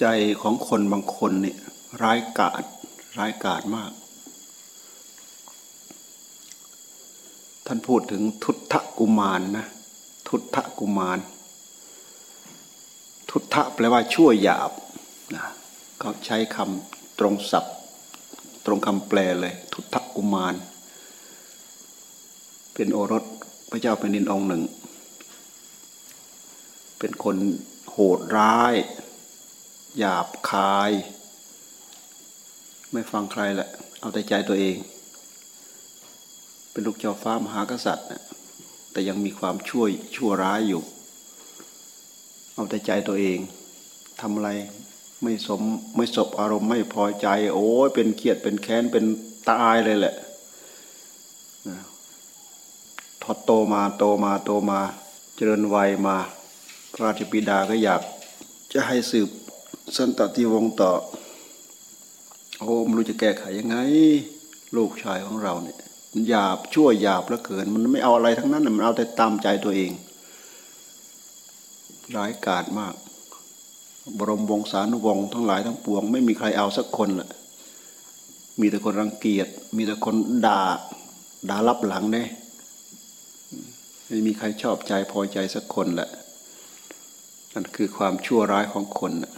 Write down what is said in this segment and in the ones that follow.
ใจของคนบางคนเนี่ยร้ายกาจร้ายกาจมาก ท่านพูดถึงทุตทะกุมารนนะทุตทะกุมาร ทุตทะแปลว่าชั่วหยาบนะเขาใช้คำตรงศัพท์ ตรงคำแปลเลย ทุตทะกุมาร เป็นโอรสพระเจ้าแผ่นดินองค์หนึ่ง เป็นคนโหดร้าย หยาบคาย ไม่ฟังใครแหละ เอาแต่ใจตัวเอง เป็นลูกเจ้าฟ้ามหากษัตริย์นะแต่ยังมีความช่วยชั่วร้ายอยู่ เอาแต่ใจตัวเองทำอะไรไม่สมไม่สบอารมณ์ไม่พอใจ โอ้ยเป็นเกียดเป็นแค้นเป็นตายเลยแหละทอดโตมาโตมาโตมาเจริญวัยมา พระราชบิดาก็อยากจะให้สืบ สันตติวงต่อโอ้ไม่รู้จะแก้ไขยังไง ลูกชายของเราเนี่ยมันหยาบชั่วหยาบแล้วเกิน มันไม่เอาอะไรทั้งนั้นมันเอาแต่ตามใจตัวเองร้ายกาจมาก บรมวงศานุวงศ์ทั้งหลายทั้งปวง ไม่มีใครเอาสักคนแหละมีแต่คนรังเกียจมีแต่คนด่าด่ารับหลังเน่ไม่มีใครชอบใจพอใจสักคนแหละนั่นคือความชั่วร้ายของคนนะ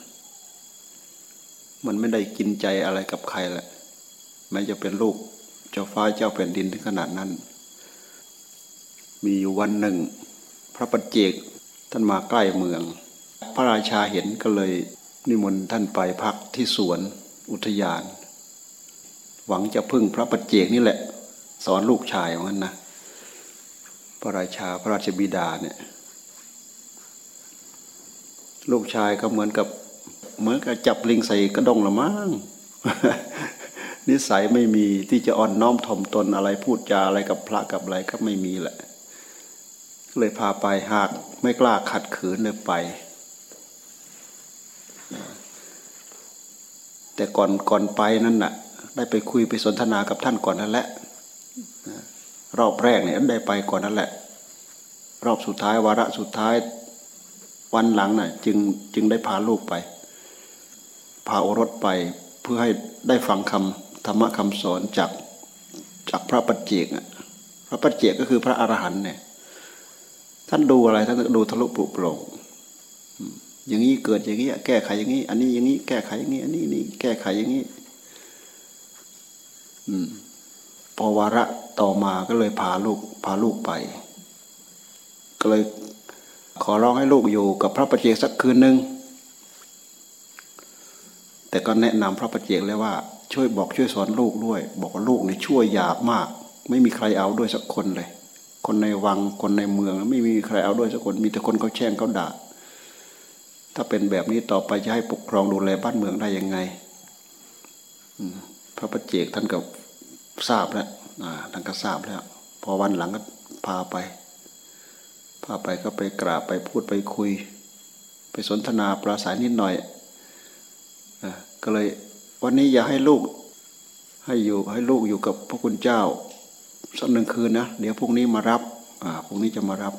มันไม่ได้กินใจอะไรกับใครแหละแม้จะเป็นลูกเจ้าฟ้าเจ้าแผ่นดินถึงขนาดนั้น มีอยู่วันหนึ่ง พระปัจเจกท่านมาใกล้เมือง พระราชาเห็นก็เลยนิมนต์ท่านไปพักที่สวนอุทยาน หวังจะพึ่งพระปัจเจกนี่แหละ สอนลูกชายเหมือนกันนะพระราชาพระราชบิดาเนี่ย ลูกชายก็เหมือนกับ เหมือนกับจับลิงใส่กระดงละมั้งนิสัยไม่มีที่จะอ่อนน้อมถ่อมตนอะไรพูดจาอะไรกับพระกับอะไรก็ไม่มีแหละ เลยพาไปหากไม่กล้าขัดขืนเลยไป แต่ก่อนก่อนไปนั่นน่ะ ได้ไปคุยไปสนทนากับท่านก่อนนั่นแหละรอบแรกเนี่ยได้ไปก่อนนั่นแหละ รอบสุดท้ายวาระสุดท้ายวันหลังน่ะ จึงจึงได้พาลูกไป พาโอรสไปเพื่อให้ได้ฟังคำธรรมะคำสอนจากจากพระปัจเจกพระปัจเจกก็คือพระอรหันต์เนี่ยท่านดูอะไรท่านดูทะลุปุโปร่งอย่างนี้เกิดอย่างนี้แก้ไขอย่างนี้ อันนี้อย่างนี้แก้ไขอย่างนี้อันนี้นี่แก้ไขอย่างนี้พอวาระต่อมาก็เลยพาลูกพาลูกไป ก็เลยขอร้องให้ลูกอยู่กับพระปัจเจกสักคืนหนึ่ง แต่ก็แนะนำพระประเจกแล้วว่าช่วยบอกช่วยสอนลูกด้วย บอกว่าลูกเนี่ยช่วยหยาบมาก ไม่มีใครเอาด้วยสักคนเลย คนในวังคนในเมือง ไม่มีใครเอาด้วยสักคนมีแต่คนเขาแช่งเขาด่าถ้าเป็นแบบนี้ต่อไปจะให้ปกครองดูแลบ้านเมืองได้ยังไงพระประเจกท่านก็ทราบแล้วท่านก็ทราบแล้ว พอวันหลังก็พาไป พาไปก็ไปกราบไปพูดไปคุย ไปสนทนาปราศัยนิดหน่อย ก็เลย วันนี้อย่าให้ลูก ให้อยู่ให้ลูกอยู่กับพระคุณเจ้าสักหนึ่งคืนนะเดี๋ยวพรุ่งนี้มารับอ่าพรุ่งนี้จะมารับ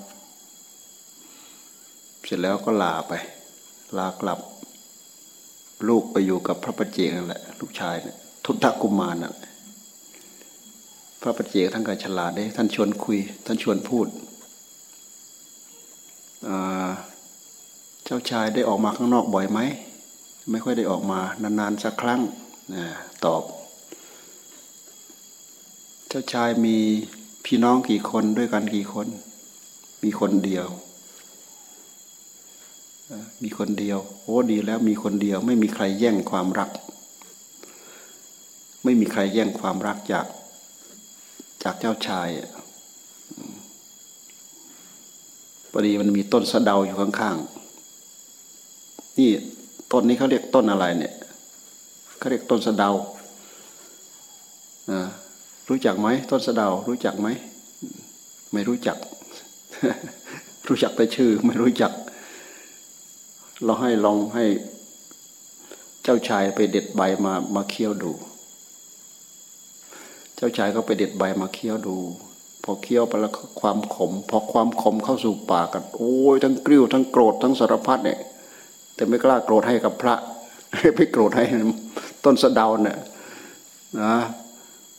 เสร็จแล้วก็ลาไป ลากลับ ลูกไปอยู่กับพระประเจกนั่นแหละ ลูกชายเนี่ยทุตตะกุมารน่ะพระประเจกท่านก็ฉลาดได้ท่านชวนคุย ท่านชวนพูดเจ้าชายได้ออกมาข้างนอกบ่อยไหม ไม่ค่อยได้ออกมานานๆสักครั้งนะตอบ เจ้าชายมีพี่น้องกี่คนด้วยกันกี่คน มีคนเดียว มีคนเดียวโอ้ดีแล้วมีคนเดียว ไม่มีใครแย่งความรัก ไม่มีใครแย่งความรักจากจากเจ้าชายพอดีมันมีต้นสะเดาอยู่ข้างๆนี่ ต้นนี้เขาเรียกต้นอะไรเนี่ยเขาเรียกต้นสะเดารู้จักไหมต้นสะเดารู้จักไหมไม่รู้จัก รู้จักแต่ชื่อ ไม่รู้จัก เราให้ลองให้เจ้าชายไปเด็ดใบมามาเคี้ยวดู เจ้าชายก็ไปเด็ดใบมาเคี้ยวดู พอเคี้ยวไปแล้วความขม พอความขมเข้าสู่ปากกัน โอ้ยทั้งกริ้วทั้งโกรธทั้งสารพัดเนี่ย แต่ไม่กล้าโกรธให้กับพระไปโกรธให้ต้นสะเดาเนี่ยนะ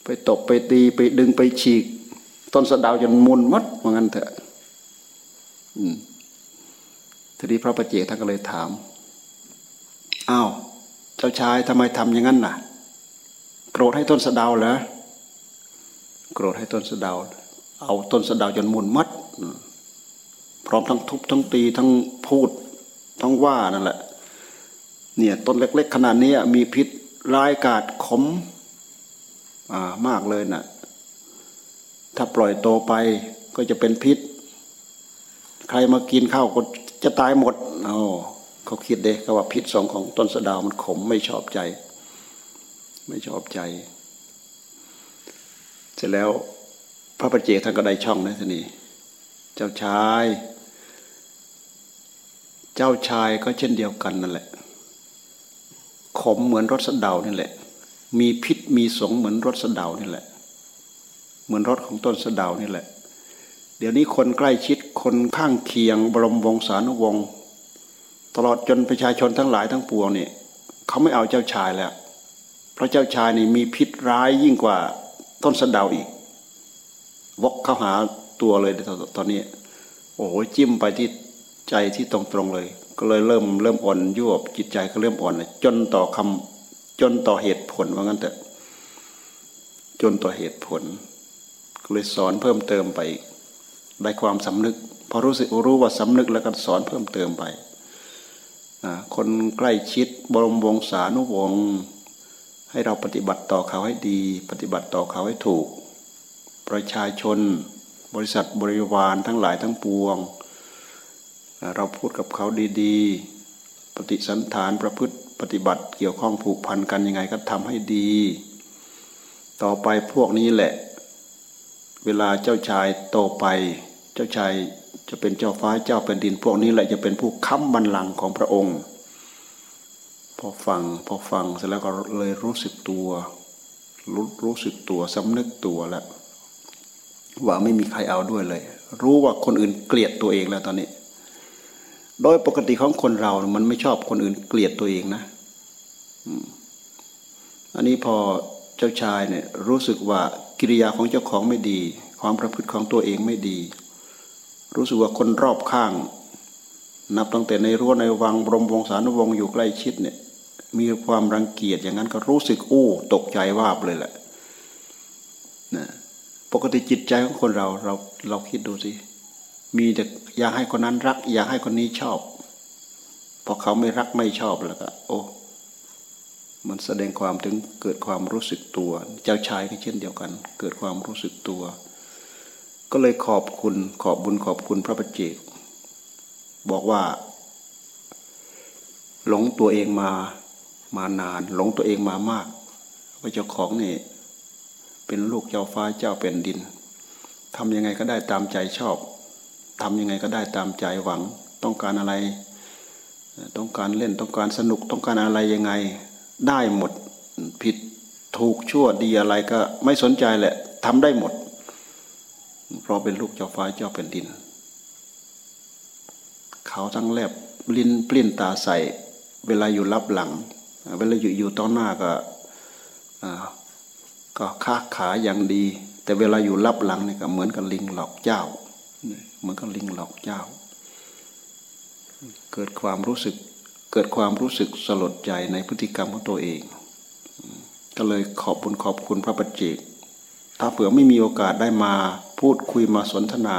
ไปตบไปตีไปดึงไปฉีก ต้นสะดาวจนมุนมัดว่างั้นเถอะทีนี้พระประเจท่านก็เลยถามอ้าวเจ้าชายทำไมทำอย่างนั้นน่ะ โกรธให้ต้นสะดาวเหรอโกรธให้ต้นสะดาว เอาต้นสะดาวจนมุนมัดพร้อมทั้งทุบทั้งตีทั้งพูด ทั้งว่านั่นแหละ เนี่ยต้นเล็ก ๆ ขนาดนี้มีพิษร้ายกาดขมมากเลยนะ่ะ ถ้าปล่อยโตไปก็จะเป็นพิษ ใครมากินข้าวก็จะตายหมดเอาเขาคิดเด้เขาว่าพิษสองของต้นสะดาวมันขมไม่ชอบใจ ไม่ชอบใจ เสร็จแล้วพระประเจท่านก็ได้ช่องนะทีนี้ เจ้าชาย เจ้าชายก็เช่นเดียวกันนั่นแหละ ขมเหมือนรสสะดานี่แหละ มีพิษมีสงเหมือนรสสะดานี่แหละ เหมือนรสของต้นสะดานี่แหละ เดี๋ยวนี้คนใกล้ชิดคนข้างเคียงบรมวงศานุวงศ์ตลอดจนประชาชนทั้งหลายทั้งปวงเนี่ยเขาไม่เอาเจ้าชายแล้ว เพราะเจ้าชายนี่มีพิษร้ายยิ่งกว่าต้นสะเดาอีก วกเข้าหาตัวเลยตอนนี้ โอ้โหจิ้มไปที่ ใจที่ตรงตรงเลย ก็เลยเริ่มเริ่มอ่อนยวบจิตใจก็เริ่มอ่อนจนต่อคำจนต่อเหตุผลว่างั้นแต่จนต่อเหตุผล ก็เลยสอนเพิ่มเติมไปได้ความสำนึกพอรู้สึกรู้ว่าสำนึกแล้วก็สอนเพิ่มเติมไปคนใกล้ชิดบรมวงศานุวงศ์ให้เราปฏิบัติต่อเขาให้ดี ปฏิบัติต่อเขาให้ถูก ประชาชน บริษัทบริวารทั้งหลายทั้งปวง เราพูดกับเขาดีๆ ปฏิสันฐานประพฤติปฏิบัติเกี่ยวข้องผูกพันกันยังไงก็ทำให้ดี ต่อไปพวกนี้แหละ เวลาเจ้าชายโตไป เจ้าชายจะเป็นเจ้าฟ้าเจ้าแผ่นดิน พวกนี้แหละจะเป็นผู้ค้ำบันลังของพระองค์ พอฟังพอฟังเสร็จแล้วก็เลยรู้สึกตัวรู้รู้สึกตัวสำนึกตัวแล้วว่าไม่มีใครเอาด้วยเลย รู้ว่าคนอื่นเกลียดตัวเองแล้วตอนนี้ โดยปกติของคนเรา มันไม่ชอบคนอื่นเกลียดตัวเองนะอันนี้พอเจ้าชายเนี่ยรู้สึกว่ากิริยาของเจ้าของไม่ดี ความประพฤติของตัวเองไม่ดี รู้สึกว่าคนรอบข้าง นับตั้งแต่ในรั้วในวังบรมวงศานุวงศ์อยู่ใกล้ชิดเนี่ย มีความรังเกียจอย่างนั้นก็รู้สึกอู้ตกใจว่าบเลยแหละนะปกติจิตใจของคนเราเราเราคิดดูสิ มีแต่อยากให้คนนั้นรัก อยากให้คนนี้ชอบพอเขาไม่รักไม่ชอบแล้วก็ โอ้ มันแสดงความถึงเกิดความรู้สึกตัว เจ้าชายก็เช่นเดียวกัน เกิดความรู้สึกตัว ก็เลยขอบคุณขอบบุญขอบคุณพระปัจเจกบอกว่า หลงตัวเองมามานาน หลงตัวเองมามากว่าเจ้าของนี่เป็นลูกเจ้าฟ้าเจ้าเป็นดินทำยังไงก็ได้ตามใจชอบ ทำยังไงก็ได้ตามใจหวัง ต้องการอะไร ต้องการเล่นต้องการสนุกต้องการอะไรยังไง ได้หมดผิดถูกชั่วดีอะไรก็ไม่สนใจแหละทำได้หมด เพราะเป็นลูกเจ้าฟ้าเจ้าแผ่นดิน เขาทั้งแลบลิ้นปลิ้นตาใสเวลาอยู่รับหลัง เวลาอยู่อยู่ต้อนหน้าก็ก็ค้าขายอย่างดี แต่เวลาอยู่รับหลังนี่ก็เหมือนกับลิงหลอกเจ้า เหมือนกับลิงหลอกเจ้า เกิดความรู้สึกเกิดความรู้สึกสลดใจในพฤติกรรมของตัวเอง ก็เลยขอบบุญขอบคุณพระปัจเจก ถ้าเผื่อไม่มีโอกาสได้มาพูดคุยมาสนทนา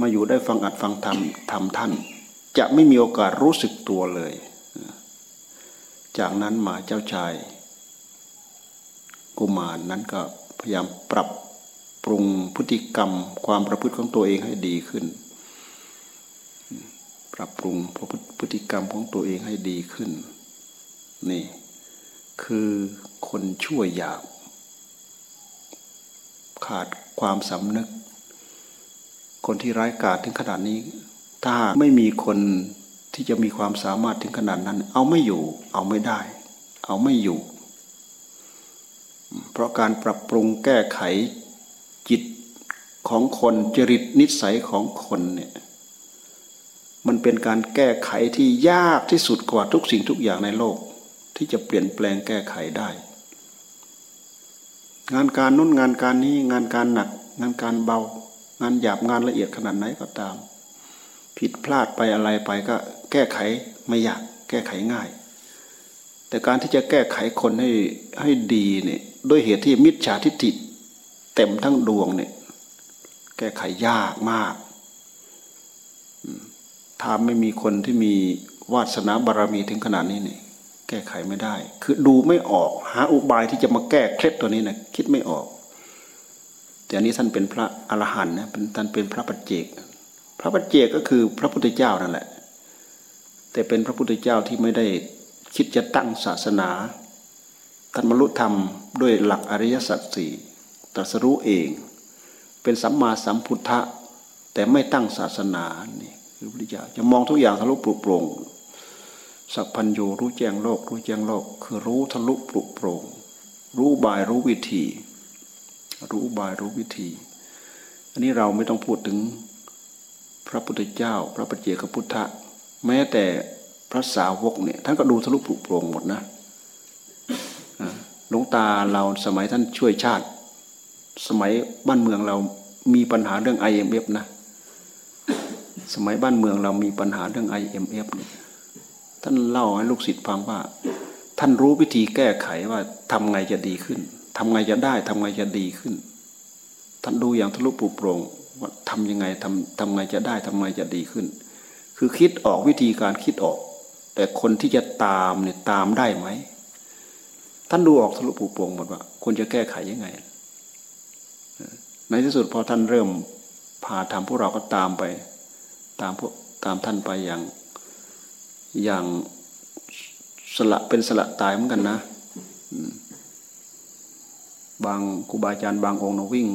มาอยู่ได้ฟังอัดฟังธรรมธรรมท่าน จะไม่มีโอกาสรู้สึกตัวเลย จากนั้นมาเจ้าชายกุมารนนั้นก็พยายามปรับ ปรุงพฤติกรรม ความประพฤติของตัวเองให้ดีขึ้น ปรับปรุงพฤติกรรมของตัวเองให้ดีขึ้น นี่คือคนชั่วหยาบ ขาดความสำนึก คนที่ร้ายกาจถึงขนาดนี้ ถ้าไม่มีคนที่จะมีความสามารถถึงขนาดนั้น เอาไม่อยู่ เอาไม่ได้ เอาไม่อยู่ เพราะการปรับปรุงแก้ไข จิตของคนจริตนิสัยของคนเนี่ยมันเป็นการแก้ไขที่ยากที่สุดกว่าทุกสิ่งทุกอย่างในโลก ที่จะเปลี่ยนแปลงแก้ไขได้ งานการนู้นงานการนี้งานการหนัก งานการเบา งานหยาบงานละเอียดขนาดไหนก็ตาม ผิดพลาดไปอะไรไปก็แก้ไขไม่ยากแก้ไขง่าย แต่การที่จะแก้ไขคนให้ให้ดีเนี่ยด้วยเหตุที่มิจฉาทิฏฐิ เต็มทั้งดวงเนี่ยแก้ไขยากมาก ถ้าไม่มีคนที่มีวาสนาบารรมีถึงขนาดนี้เนี่ยแก้ไขไม่ได้ คือดูไม่ออก หาอุบายที่จะมาแก้เคล็ดตัวนี้นะคิดไม่ออก แต่อันนี้ท่านเป็นพระอรหันต์นะเป็นท่านเป็นพระปัจเจก พระปัจเจกก็คือพระพุทธเจ้านั่นแหละ แต่เป็นพระพุทธเจ้าที่ไม่ได้คิดจะตั้งศาสนาท่านบรรลุธรรมด้วยหลักอริยสัจสี่ ตรัสรู้เอง เป็นสัมมาสัมพุทธะแต่ไม่ตั้งศาสนานี่คือพระพุทธเจ้าจะมองทุกอย่างทะลุปลุกโปร่งสัพพัญญูรู้แจ้งโลก รู้แจ้งโลก คือรู้ทะลุปลุกโปร่งรู้บายรู้วิธี รู้บายรู้วิธี อันนี้เราไม่ต้องพูดถึงพระพุทธเจ้า พระปัจเจกพุทธะแม้แต่พระสาวกเนี่ยท่านก็ดูทะลุปลุกโปร่งหมดนะหลวงตาเราสมัยท่านช่วยชาติ สมัยบ้านเมืองเรามีปัญหาเรื่อง IMF นะ สมัยบ้านเมืองเรามีปัญหาเรื่อง IMF เนี่ยท่านเล่าให้ลูกศิษย์ฟังว่า ท่านรู้วิธีแก้ไขว่าทำไงจะดีขึ้นทำไงจะได้ทำไงจะดีขึ้น ท่านดูอย่างทะลุปลุโปร่งว่าทำยังไงทำทำไงจะได้ทำไงจะดีขึ้น คือคิดออกวิธีการคิดออก แต่คนที่จะตามเนี่ยตามได้ไหมท่านดูออกทะลุปลุโปร่งหมดว่าควรจะแก้ไขยังไง ในที่สุดพอท่านเริ่มพาทำพวกเราก็ตามไป ตามพวกตามท่านไปอย่างอย่างสละเป็นสละตายเหมือนกันนะ บางครูบาอาจารย์บางองค์นะวิ่ง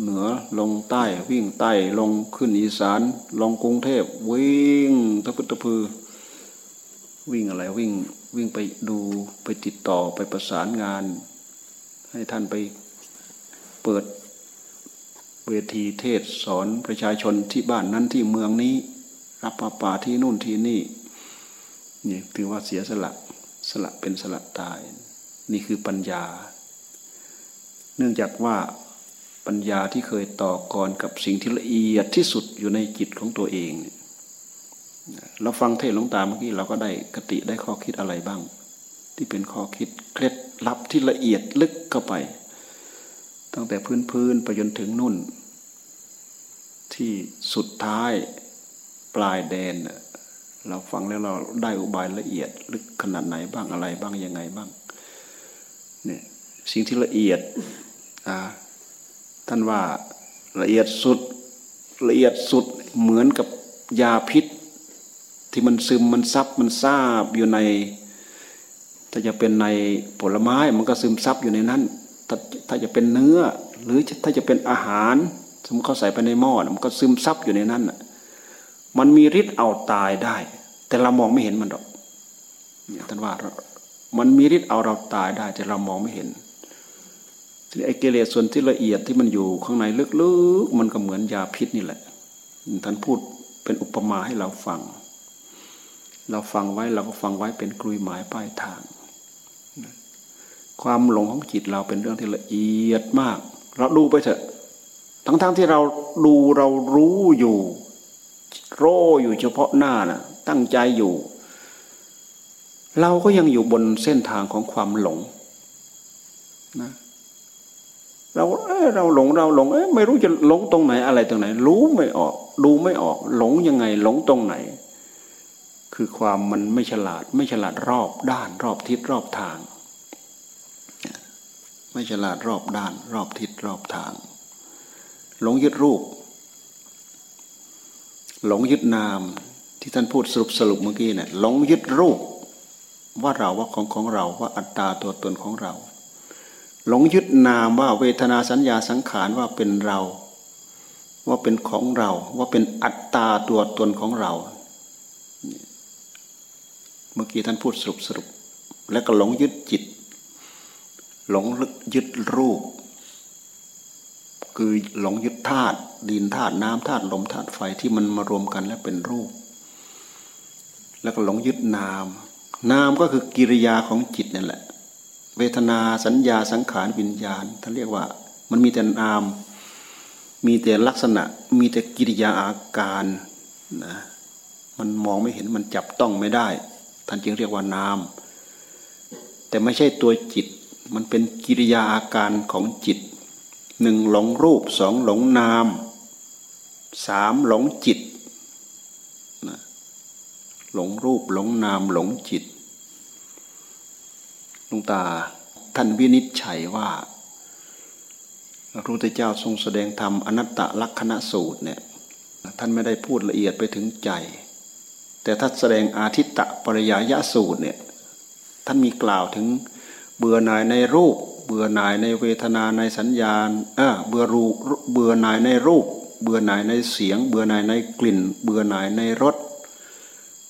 เหนือลงใต้วิ่งใต้ลงขึ้นอีสาน ลงกรุงเทพวิ่งตะพุตะพือ วิ่งอะไรวิ่งวิ่งไปดูไปติดต่อไปประสานงาน ให้ท่านไปเปิด เวทีเทศสอนประชาชนที่บ้านนั้นที่เมืองนี้ รับป่าป่าที่นู่นที่นี่นี่ถือว่าเสียสละสละเป็นสละตาย นี่คือปัญญา เนื่องจากว่าปัญญาที่เคยต่อกรกับสิ่งที่ละเอียดที่สุดอยู่ในจิตของตัวเอง เราฟังเทศหลวงตาเมื่อกี้เราก็ได้กติได้ข้อคิดอะไรบ้าง ที่เป็นข้อคิดเคล็ดลับที่ละเอียดลึกเข้าไป ตั้งแต่พื้นพื้นไปจนถึงนุ่น ที่สุดท้ายปลายแดน เราฟังแล้วเราได้อุบายละเอียดลึกขนาดไหนบ้างอะไรบ้างยังไงบ้างเนี่ยสิ่งที่ละเอียดท่านว่าละเอียดสุดละเอียดสุดเหมือนกับยาพิษ ที่มันซึมมันซับมันซาบอยู่ในถ้าจะเป็นในผลไม้มันก็ซึมซับอยู่ในนั้น ถ้าถ้าจะเป็นเนื้อ หรือถ้าจะเป็นอาหาร สมมติเขาใส่ไปในหม้อมันก็ซึมซับอยู่ในนั้นมันมีฤทธิ์เอาตายได้ แต่เรามองไม่เห็นมันหรอกท่านว่ามันมีฤทธิ์เอาเราตายได้ แต่เรามองไม่เห็นที่ไอ้กิเลสส่วนที่ละเอียดที่มันอยู่ข้างในลึกๆมันก็เหมือนยาพิษนี่แหละท่านพูดเป็นอุปมาให้เราฟัง เราฟังไว้เราก็ฟังไว้เป็นกลุยหมายป้ายทาง ความหลงของจิตเราเป็นเรื่องที่ละเอียดมาก เราดูไปเถอะ ทั้งๆทที่เราดูเรารู้อยู่โรอยู่เฉพาะหน้านะ่ะ ตั้งใจอยู่ เราก็ยังอยู่บนเส้นทางของความหลงนะเราเเราหลงเราหลงเไม่รู้จะหลงตรงไหนอะไรตรงไหน รู้ไม่ออก ดูไม่ออก หลงยังไงหลงตรงไหน คือความมันไม่ฉลาด ไม่ฉลาดรอบด้านรอบทิศรอบทาง ไม่ฉลาดรอบด้าน รอบทิศรอบทาง หลงยึดรูป หลงยึดนามที่ท่านพูดสรุปสรุปเมื่อกี้เนี่ยหลงยึดรูป ว่าเราว่าของของเราว่าอัตตาตัวตนของเรา หลงยึดนามว่าเวทนาสัญญาสังขารว่าเป็นเรา ว่าเป็นของเราว่าเป็นอัตตาตัวตนของเรา เมื่อกี้ท่านพูดสรุปสรุป แล้วก็หลงยึดจิต หลงยึดรูป คือหลงยึดธาตุดินธาตุน้ำธาตุลมธาตุไฟที่มันมารวมกันแล้วเป็นรูป แล้วก็หลงยึดนาม นามก็คือกิริยาของจิตนั่นแหละ เวทนาสัญญาสังขารวิญญาณท่านเรียกว่า มันมีแต่นาม มีแต่ลักษณะ มีแต่กิริยาอาการนะมันมองไม่เห็นมันจับต้องไม่ได้ ท่านจึงเรียกว่านาม แต่ไม่ใช่ตัวจิต มันเป็นกิริยาอาการของจิตหนึ่งหลงรูปสองหลงนามสามหลงจิตหลงรูปหลงนามหลงจิตลุงตาท่านวินิจฉัยว่าพระพุทธเจ้าทรงแสดงธรรมอนัตตลักษณสูตรเนี่ยท่านไม่ได้พูดละเอียดไปถึงใจ แต่ท่านแสดงอาทิตตะปริยายสูตรเนี่ยท่านมีกล่าวถึง เบื่อหน่ายในรูป เบื่อหน่ายในเวทนาในสัญญาณเออเบื่อรูเบื่อหน่ายในรูป เบื่อหน่ายในเสียง เบื่อหน่ายในกลิ่น เบื่อหน่ายในรส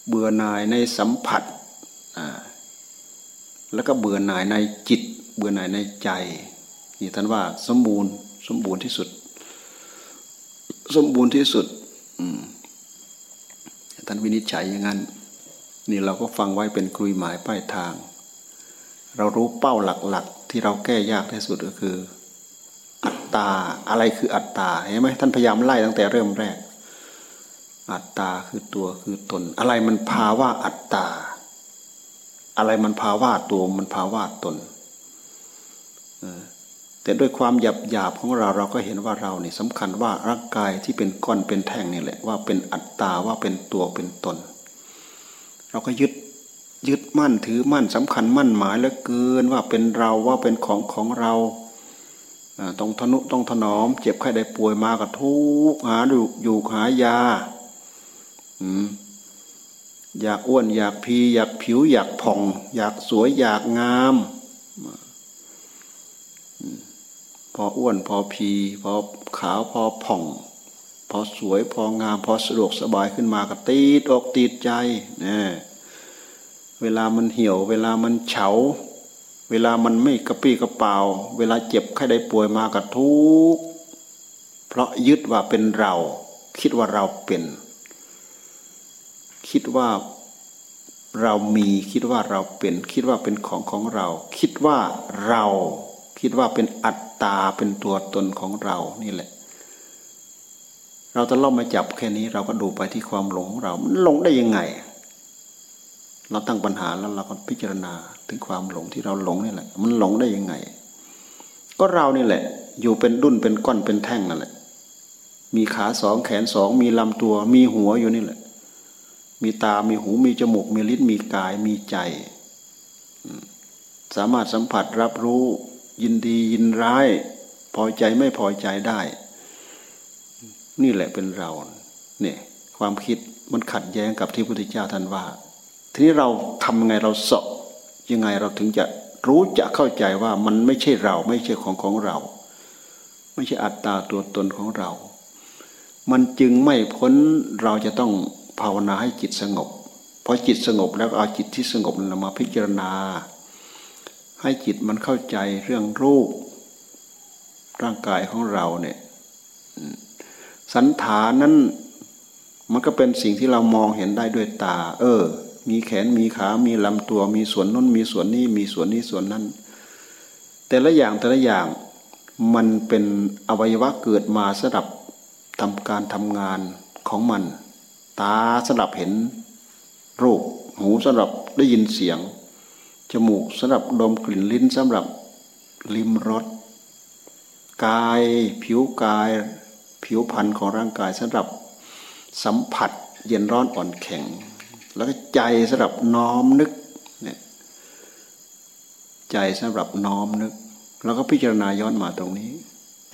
เบื่อหน่ายในสัมผัสอ่าแล้วก็เบื่อหน่ายในจิต เบื่อหน่ายในใจนี่ท่านว่าสมบูรณ์สมบูรณ์ที่สุด สมบูรณ์ที่สุดท่านวินิจฉัยอย่างนั้น นี่เราก็ฟังไว้เป็นกลุยหมายป้ายทาง เรารู้เป้าหลักๆ ที่เราแก้ยากที่สุดก็คือ อัตตาอะไรคืออัตตาเห็นไหมท่านพยายามไล่ตั้งแต่เริ่มแรก อัตตาคือตัวคือตน อะไรมันพาว่าอัตตา อะไรมันพาว่าตัวมันพาว่าตนแต่ด้วยความหยาบหยาบของเราเราก็เห็นว่าเราเนี่ยสำคัญว่าร่างกายที่เป็นก้อนเป็นแท่งนี่แหละว่าเป็นอัตตาว่าเป็นตัวเป็นตน เราก็ยึด ยึดมั่นถือมั่นสำคัญมั่นหมายเหลือเกินว่าเป็นเราว่าเป็นของของเราต้องทนุต้องถนอม เจ็บไข้ได้ป่วยมาก็ทุกหาดูอยู่หายาอยากอ้วนอยากพี อยากผิว อยากผ่อง อยากสวยอยากงามพออ้วนพอพีพอขาวพอผ่อง พอสวยพองาม พอสะดวกสบายขึ้นมาก็ตีดอกตีดใจเนี่ย เวลามันเหี่ยว เวลามันเฉา เวลามันไม่กระปี้กระเป๋า เวลาเจ็บไข้ได้ป่วยมาก็ทุกเพราะยึดว่าเป็นเรา คิดว่าเราเป็น คิดว่าเรามีคิดว่าเราเป็น คิดว่าเป็นของของเรา คิดว่าเรา คิดว่าเป็นอัตตาเป็นตัวตนของเรานี่แหละ เราจะล่อมาจับแค่นี้เราก็ดูไปที่ความหลงของเรา มันหลงได้ยังไง เราตั้งปัญหาแล้วเราก็พิจารณาถึงความหลงที่เราหลงนี่แหละ มันหลงได้ยังไง ก็เรานี่แหละ อยู่เป็นดุนเป็นก้อนเป็นแท่งนั่นแหละ มีขาสองแขนสองมีลำตัว มีหัวอยู่นี่แหละ มีตา มีหู มีจมูก มีลิ้น มีกาย มีใจ สามารถสัมผัสรับรู้ ยินดียินร้าย พอใจไม่พอใจได้ นี่แหละเป็นเรา เนี่ยความคิดมันขัดแย้งกับที่พระพุทธเจ้าท่านว่า ทีนี้เราทำยังไงเราสอบยังไงเราถึงจะรู้จะเข้าใจว่ามันไม่ใช่เราไม่ใช่ของของเรา ไม่ใช่อัตตาตัวตนของเรา มันจึงไม่พ้นเราจะต้องภาวนาให้จิตสงบพอจิตสงบแล้วเอาจิตที่สงบนั้นมาพิจารณา ให้จิตมันเข้าใจเรื่องรูป ร่างกายของเราเนี่ยสันฐานนั้นมันก็เป็นสิ่งที่เรามองเห็นได้ด้วยตา เออ มีแขนมีขา มีลำตัว มีส่วนนู้นมีส่วนนี้ มีส่วนนี้ส่วนนั้น แต่ละอย่างแต่ละอย่างมันเป็นอวัยวะเกิดมาสำหรับทำการทำงานของมัน ตาสำหรับเห็นรูป หูสำหรับได้ยินเสียง จมูกสำหรับดมกลิ่นลิ้นสำหรับลิ้มรสกายผิวกาย ผิวพรรณของร่างกายสำหรับสัมผัสเย็นร้อนอ่อนแข็ง แล้วก็ใจสำหรับน้อมนึกเนี่ยใจสำหรับน้อมนึก แล้วก็พิจารณาย้อนมาตรงนี้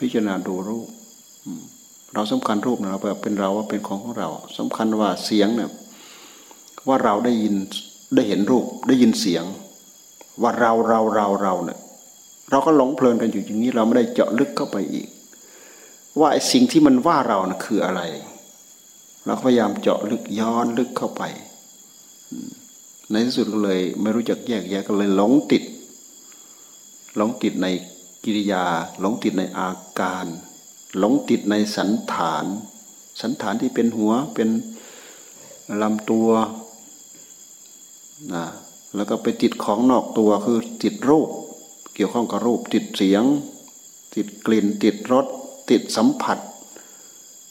พิจารณาดูรูปเราสำคัญรูปนะเราเป็นเราว่าเป็นของของเราสำคัญว่าเสียงเนี่ยว่าเราได้ยินได้เห็นรูปได้ยินเสียง ว่าเราเราเราเราเนี่ยเราก็หลงเพลินกันอยู่อย่างนี้ เราไม่ได้เจาะลึกเข้าไปอีก ว่าไอ้สิ่งที่มันว่าเรานะ่ะคืออะไร เราพยายามเจาะลึกย้อนลึกเข้าไป ในที่สุดก็เลย ไม่รู้จักแยกแยะก็เลยหลงติดหลงติดในกิริยา หลงติดในอาการ หลงติดในสันฐาน สันฐานที่เป็นหัวเป็นลำตัวนะแล้วก็ไปติดของนอกตัวคือติดรูป เกี่ยวข้องกับรูป ติดเสียง ติดกลิ่น ติดรสติดสัมผัส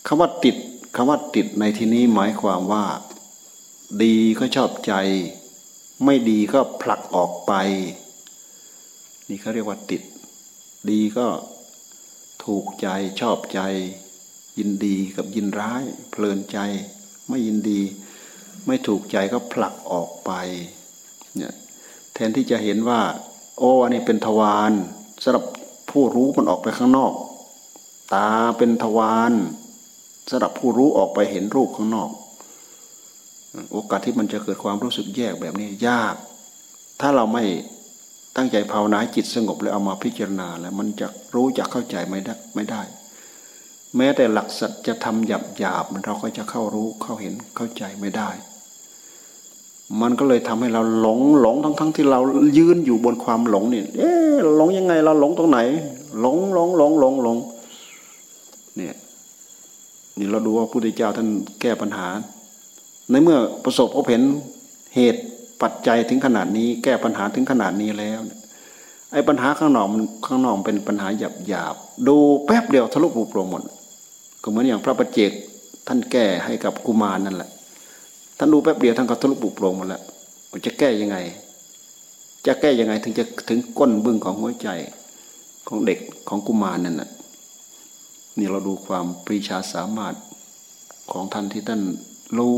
คำว่าติดคำว่าติดในที่นี้หมายความว่า ดีก็ชอบใจ ไม่ดีก็ผลักออกไป นี่เขาเรียกว่าติด ดีก็ถูกใจชอบใจ ยินดีกับยินร้าย เพลินใจ ไม่ยินดี ไม่ถูกใจก็ผลักออกไปเนี่ยแทนที่จะเห็นว่า โอ้อันนี้เป็นทวารสำหรับผู้รู้มันออกไปข้างนอก ตาเป็นทวารสำหรับผู้รู้ออกไปเห็นรูปข้างนอก โอกาสที่มันจะเกิดความรู้สึกแยกแบบนี้ยาก ถ้าเราไม่ตั้งใจภาวนาจิตสงบแล้วเอามาพิจารณาแล้วมันจะรู้จะเข้าใจไม่ได้ไม่ได้ แม้แต่หลักสัจธรรมหยาบหยาบเราก็จะเข้ารู้เข้าเห็นเข้าใจไม่ได้ มันก็เลยทำให้เราหลงหลงทั้งทั้งที่เรายืนอยู่บนความหลงนี่เอ๊ะหลงยังไงเราหลงตรงไหน หลงหลงหลงหลงหลงเนี่ยนี่เราดูว่าพระพุทธเจ้าท่านแก้ปัญหา ในเมื่อประสบพบเห็นเหตุปัจจัยถึงขนาดนี้ แก้ปัญหาถึงขนาดนี้แล้วไอ้ปัญหาข้างนอกมันข้างนอกเป็นปัญหาหยาบหยาบดูแป๊บเดียวทะลุปุโปร่งหมดก็เหมือนอย่างพระปัจเจกท่านแก้ให้กับกุมารนั่นแหละ ท่านดูแป๊บเดียวท่านก็ทะลุปุโปร่งหมดแล้วจะแก้ยังไง จะแก้ยังไงถึงจะถึงก้นบึ้งของหัวใจของเด็กของกุมารนั่นน่ะนี่เราดูความปรีชาสามารถของท่านที่ท่านรู้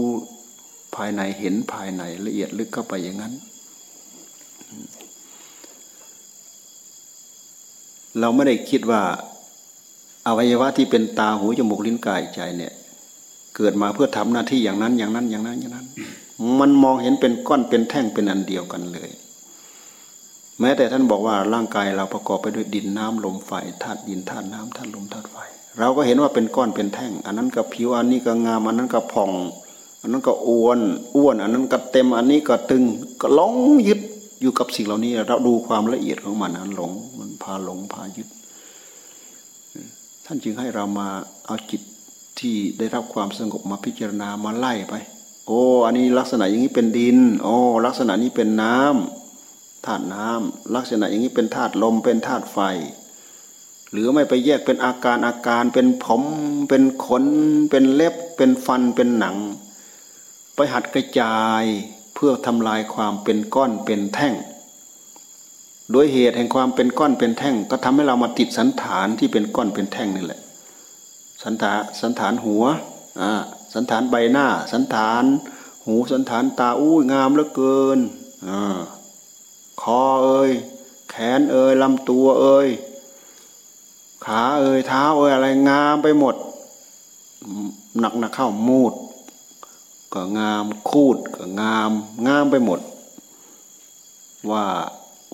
ภายในเห็นภายในละเอียดลึกเข้าไปอย่างนั้น เราไม่ได้คิดว่าอวัยวะที่เป็นตาหูจมูกลิ้นกายใจเนี่ย เกิดมาเพื่อทำหน้าที่อย่างนั้นอย่างนั้นอย่างนั้นอย่างนั้น มันมองเห็นเป็นก้อนเป็นแท่งเป็นอันเดียวกันเลย แม้แต่ท่านบอกว่าร่างกายเราประกอบไปด้วยดินน้ำลมไฟธาตุดินธาตุน้ำธาตุลมธาตุไฟเราก็เห็นว่าเป็นก้อนเป็นแท่ง อันนั้นก็ผิวอันนี้ก็งามอันนั้นก็ผ่อง อันนั้นก็อ้วนอ้วน อันนั้นก็เต็มอันนี้ก็ตึงก็หลงยึดอยู่กับสิ่งเหล่านี้เราดูความละเอียดของมันนั้นหลงมันพาหลงพายึด ท่านจึงให้เรามาเอาจิตที่ได้รับความสงบมาพิจารณามาไล่ไป โอ้อันนี้ลักษณะอย่างนี้เป็นดิน โอ้ลักษณะนี้เป็นน้ำธาตุน้ำลักษณะอย่างนี้เป็นธาตุลมเป็นธาตุไฟ หรือไม่ไปแยกเป็นอาการอาการเป็นผมเป็นขน เป็นเล็บเป็นฟันเป็นหนัง ไปหัดกระจายเพื่อทำลายความเป็นก้อนเป็นแท่ง โดยเหตุแห่งความเป็นก้อนเป็นแท่ง ก็ทำให้เรามาติดสันฐานที่เป็นก้อนเป็นแท่งนี่แหละ สันฐานสันฐานหัวอ่าสันฐานใบหน้า สันฐาน หูสันฐานตาอู้งามเหลือเกินอ่าคอเอ้ยแขนเอ้ยลำตัวเอ้ยขาเอ้ยเท้าเอ้ยอะไรงามไปหมดหนักหนักเข้ามูด ก็งาม คูดก็งาม งามไปหมด ว่า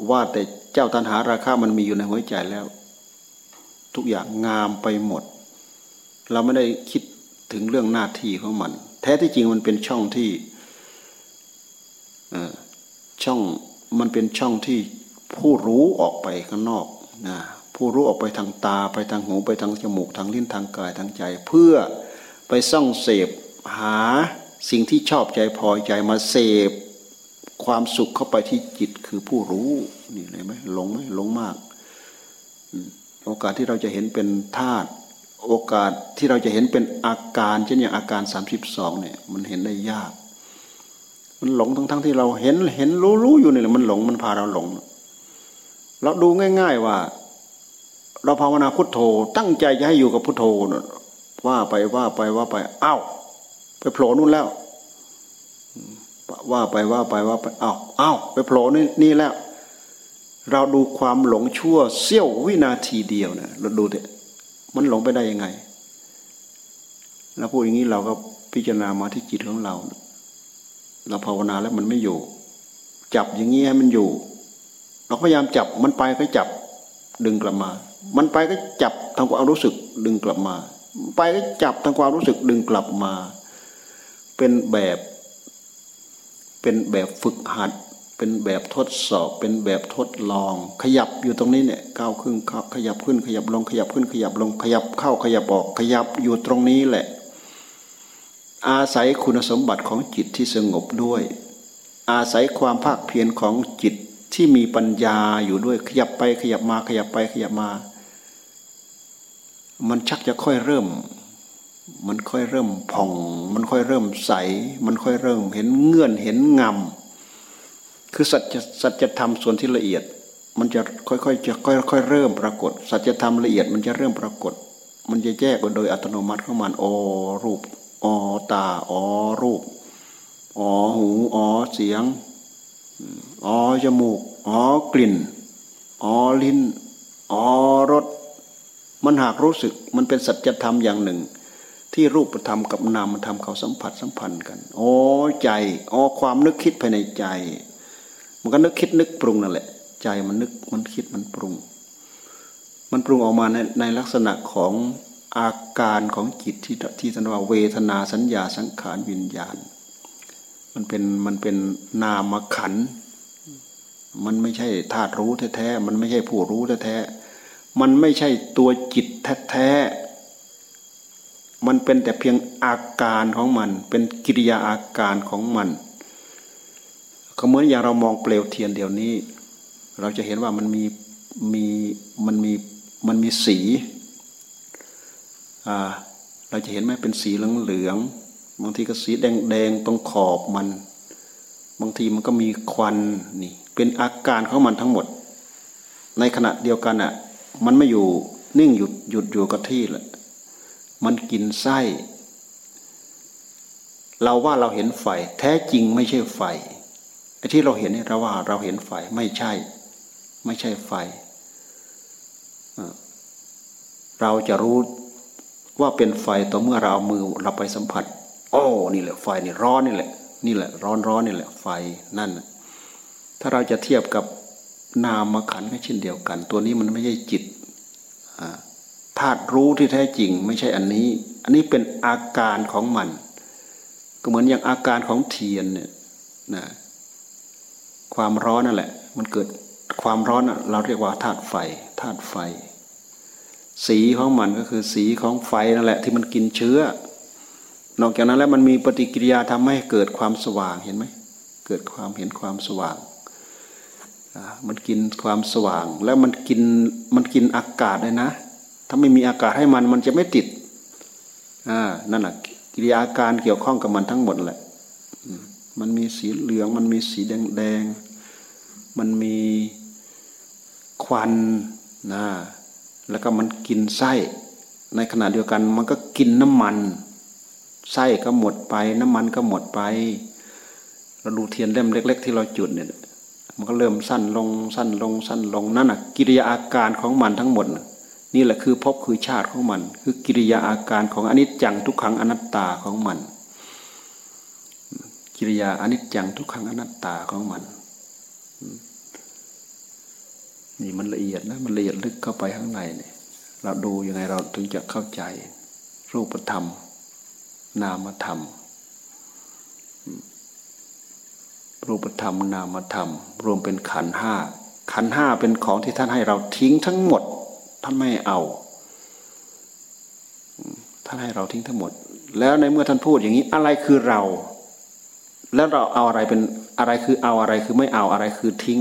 ว่าแต่เจ้าตันหาราคามันมีอยู่ในหัวใจแล้ว ทุกอย่างงามไปหมด เราไม่ได้คิดถึงเรื่องหน้าที่ของมัน แท้ที่จริงมันเป็นช่องที่ช่องมันเป็นช่องที่ผู้รู้ออกไปข้างนอกนะผู้รู้ออกไปทางตาไปทางหูไปทางจมูกทางลิ้นทางกายทางใจ เพื่อไปส่องเสพหา สิ่งที่ชอบใจพอใจมาเสพความสุขเข้าไปที่จิตคือผู้รู้นี่เลยไหมหลงไหมหลงมาก โอกาสที่เราจะเห็นเป็นธาตุโอกาสที่เราจะเห็นเป็นอาการเช่นอย่างอาการสามสิบสองเนี่ยมันเห็นได้ยาก มันหลงทั้งทั้งที่เราเห็นเห็นรู้รู้อยู่นี่แหละมันหลงมันพาเราหลง เราดูง่าย ๆว่า เราภาวนาพุทโธ ตั้งใจจะให้อยู่กับพุทโธว่าไปว่าไปว่าไปอ้าว ไปโผล่นู่นแล้วว่าไปว่าไปว่าไปอ้าวอ้าวไปโผล่นี่นี่แล้ว เราดูความหลงชั่วเสี้ยววินาทีเดียวนะเราดูเถอะมันหลงไปได้ยังไงเราพูดอย่างนี้เราก็พิจารณามาที่จิตของเรา เราภาวนาแล้วมันไม่อยู่ จับอย่างนี้ให้มันอยู่ เราพยายามจับมันไปก็จับดึงกลับมา มันไปก็จับทางความรู้สึกดึงกลับมา ไปก็จับทางความรู้สึกดึงกลับมา เป็นแบบเป็นแบบฝึกหัด เป็นแบบทดสอบ เป็นแบบทดลอง ขยับอยู่ตรงนี้เนี่ยก้าวขึ้นขยับขึ้นขยับลงขยับขึ้นขยับลงขยับเข้าขยับออกขยับอยู่ตรงนี้แหละ อาศัยคุณสมบัติของจิตที่สงบด้วย อาศัยความภาคเพียรของจิตที่มีปัญญาอยู่ด้วยขยับไปขยับมาขยับไปขยับมา มันชักจะค่อยเริ่ม มันค่อยเริ่มผ่อง มันค่อยเริ่มใส มันค่อยเริ่มเห็นเงื่อนเห็นงำคือสัจสัจธรรมส่วนที่ละเอียด มันจะค่อยๆจะค่อยๆเริ่มปรากฏ สัจธรรมละเอียดมันจะเริ่มปรากฏ มันจะแยกโดยอัตโนมัติของมันโอรูปอ๋อตาอ๋อรูปอ๋อหูอ๋อเสียงอ๋อจมูกอ๋อกลิ่นอ๋อลิ้นอ๋อรสมันหากรู้สึกมันเป็นสัจธรรมอย่างหนึ่ง ที่รูปธรรมกับนามธรรมเขาสัมผัสสัมพันธ์กันอ๋อใจอ๋อความนึกคิดภายในใจ มันก็นึกคิดนึกปรุงนั่นแหละ ใจมันนึกมันคิดมันปรุง มันปรุงออกมาในในลักษณะของอาการของจิตที่ที่ท่านว่าเวทนาสัญญาสังขารวิญญาณ มันเป็นมันเป็นนามขัน มันไม่ใช่ธาตุรู้แท้ๆ มันไม่ใช่ผู้รู้แท้ๆ มันไม่ใช่ตัวจิตแท้ๆ มันเป็นแต่เพียงอาการของมัน เป็นกิริยาอาการของมันก็เหมือนอย่างเรามองเปลวเทียนเดี๋ยวนี้ เราจะเห็นว่ามันมีมีมันมีมันมีสีเราจะเห็นไหมเป็นสีเหลืองเหลืองบางทีก็สีแดงแดงตรงขอบมัน บางทีมันก็มีควันนี่เป็นอาการของมันทั้งหมด ในขณะเดียวกันอะมันไม่อยู่นิ่งหยุดหยุดอยู่กับที่แหละ มันกินไส้ เราว่าเราเห็นไฟ แท้จริงไม่ใช่ไฟไอ้ที่เราเห็นเนี่ยเราว่าเราเห็นไฟไม่ใช่ ไม่ใช่ไฟ เราจะรู้ว่าเป็นไฟต่อเมื่อเราเอามือเราไปสัมผัสโอ้นี่แหละไฟนี่ร้อนนี่แหละ นี่แหละ ร้อนร้อนนี่แหละ ไฟนั่นถ้าเราจะเทียบกับนามขันก็เช่นเดียวกัน ตัวนี้มันไม่ใช่จิต ธาตุรู้ที่แท้จริงไม่ใช่อันนี้ อันนี้เป็นอาการของมัน ก็เหมือนอย่างอาการของเทียนเนี่ยนะความร้อนนั่นแหละ มันเกิดความร้อนเราเรียกว่าธาตุไฟธาตุไฟ สีของมันก็คือสีของไฟนั่นแหละ ที่มันกินเชื้อ นอกจากนั้นแล้วมันมีปฏิกิริยาทำให้เกิดความสว่างเห็นไหมเกิดความเห็นความสว่างมันกินความสว่าง แล้วมันกินมันกินอากาศเลยนะ ถ้าไม่มีอากาศให้มันมันจะไม่ติดอ่านั่นแหละกิริยาการเกี่ยวข้องกับมันทั้งหมดแหละมันมีสีเหลือง มันมีสีแดงแดงมันมีควันนะแล้วก็มันกินไส้ ในขณะเดียวกันมันก็กินน้ำมันไส้ก็หมดไป น้ำมันก็หมดไป เราดูเทียนเล่มเล็ก ๆ ที่เราจุดเนี่ยมันก็เริ่มสั้นลงสั้นลงสั้นลงนั่นน่ะกิริยาอาการของมันทั้งหมดนี่ นี่แหละคือพบคือชาติของมัน คือกิริยาอาการของอนิจจังทุกขังอนัตตาของมัน กิริยาอนิจจังทุกขังอนัตตาของมันนี่มันละเอียดนะมันละเอียดลึกเข้าไปข้างในเนี่ยเราดูยังไงเราถึงจะเข้าใจ รูปธรรม นามธรรม รูปธรรม นามธรรม รวมเป็นขันห้าขันห้าเป็นของที่ท่านให้เราทิ้งทั้งหมด ท่านไม่เอา ท่านให้เราทิ้งทั้งหมด แล้วในเมื่อท่านพูดอย่างนี้อะไรคือเรา แล้วเราเอาอะไรเป็นอะไรคือเอาอะไรคือไม่เอาอะไรคือทิ้ง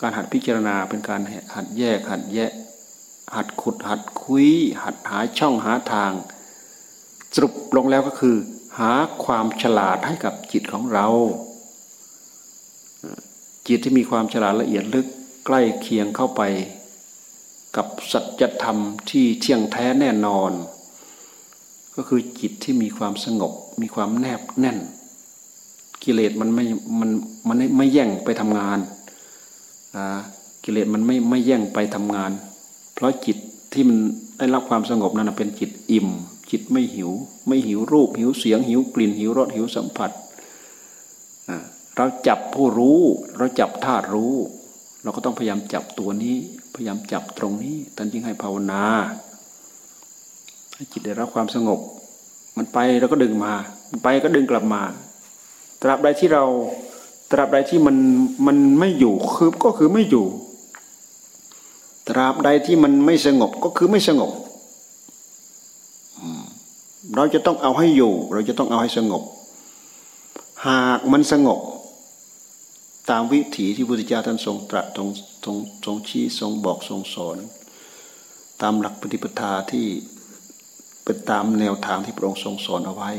การหัดพิจารณาเป็นการหัดแยกหัดแยะ หัดขุดหัดคุย หัดหาช่องหาทาง สรุปลงแล้วก็คือ หาความฉลาดให้กับจิตของเราจิตที่มีความฉลาดละเอียดลึกใกล้เคียงเข้าไป กับสัจธรรมที่เที่ยงแท้แน่นอน ก็คือจิตที่มีความสงบ มีความแนบแน่น กิเลสมันไม่มันมันไม่แย่งไปทำงานกิเลสมันไม่ไม่แย่งไปทำงาน เพราะจิตที่มันได้รับความสงบนั้นเป็นจิตอิ่ม จิตไม่หิว ไม่หิวรูป หิวเสียง หิวกลิ่น หิวรสหิวสัมผัสเราจับผู้รู้ เราจับธาตุรู้ เราก็ต้องพยายามจับตัวนี้ พยายามจับตรงนี้ท่านจึงให้ภาวนาให้จิตได้รับความสงบ มันไปเราก็ดึงมา มันไปก็ดึงกลับมา ตราบใดที่เราตราบใดที่มันมันไม่อยู่คือก็คือไม่อยู่ ตราบใดที่มันไม่สงบก็คือไม่สงบเราจะต้องเอาให้อยู่ เราจะต้องเอาให้สงบ หากมันสงบ ตามวิถีที่พุทธเจ้าท่านทรงตรัสทรงทรงทรงชี้ทรงบอกทรงสอน ตามหลักปฏิปทาที่เป็นตามแนวทางที่พระองค์ทรงสอนเอาไว้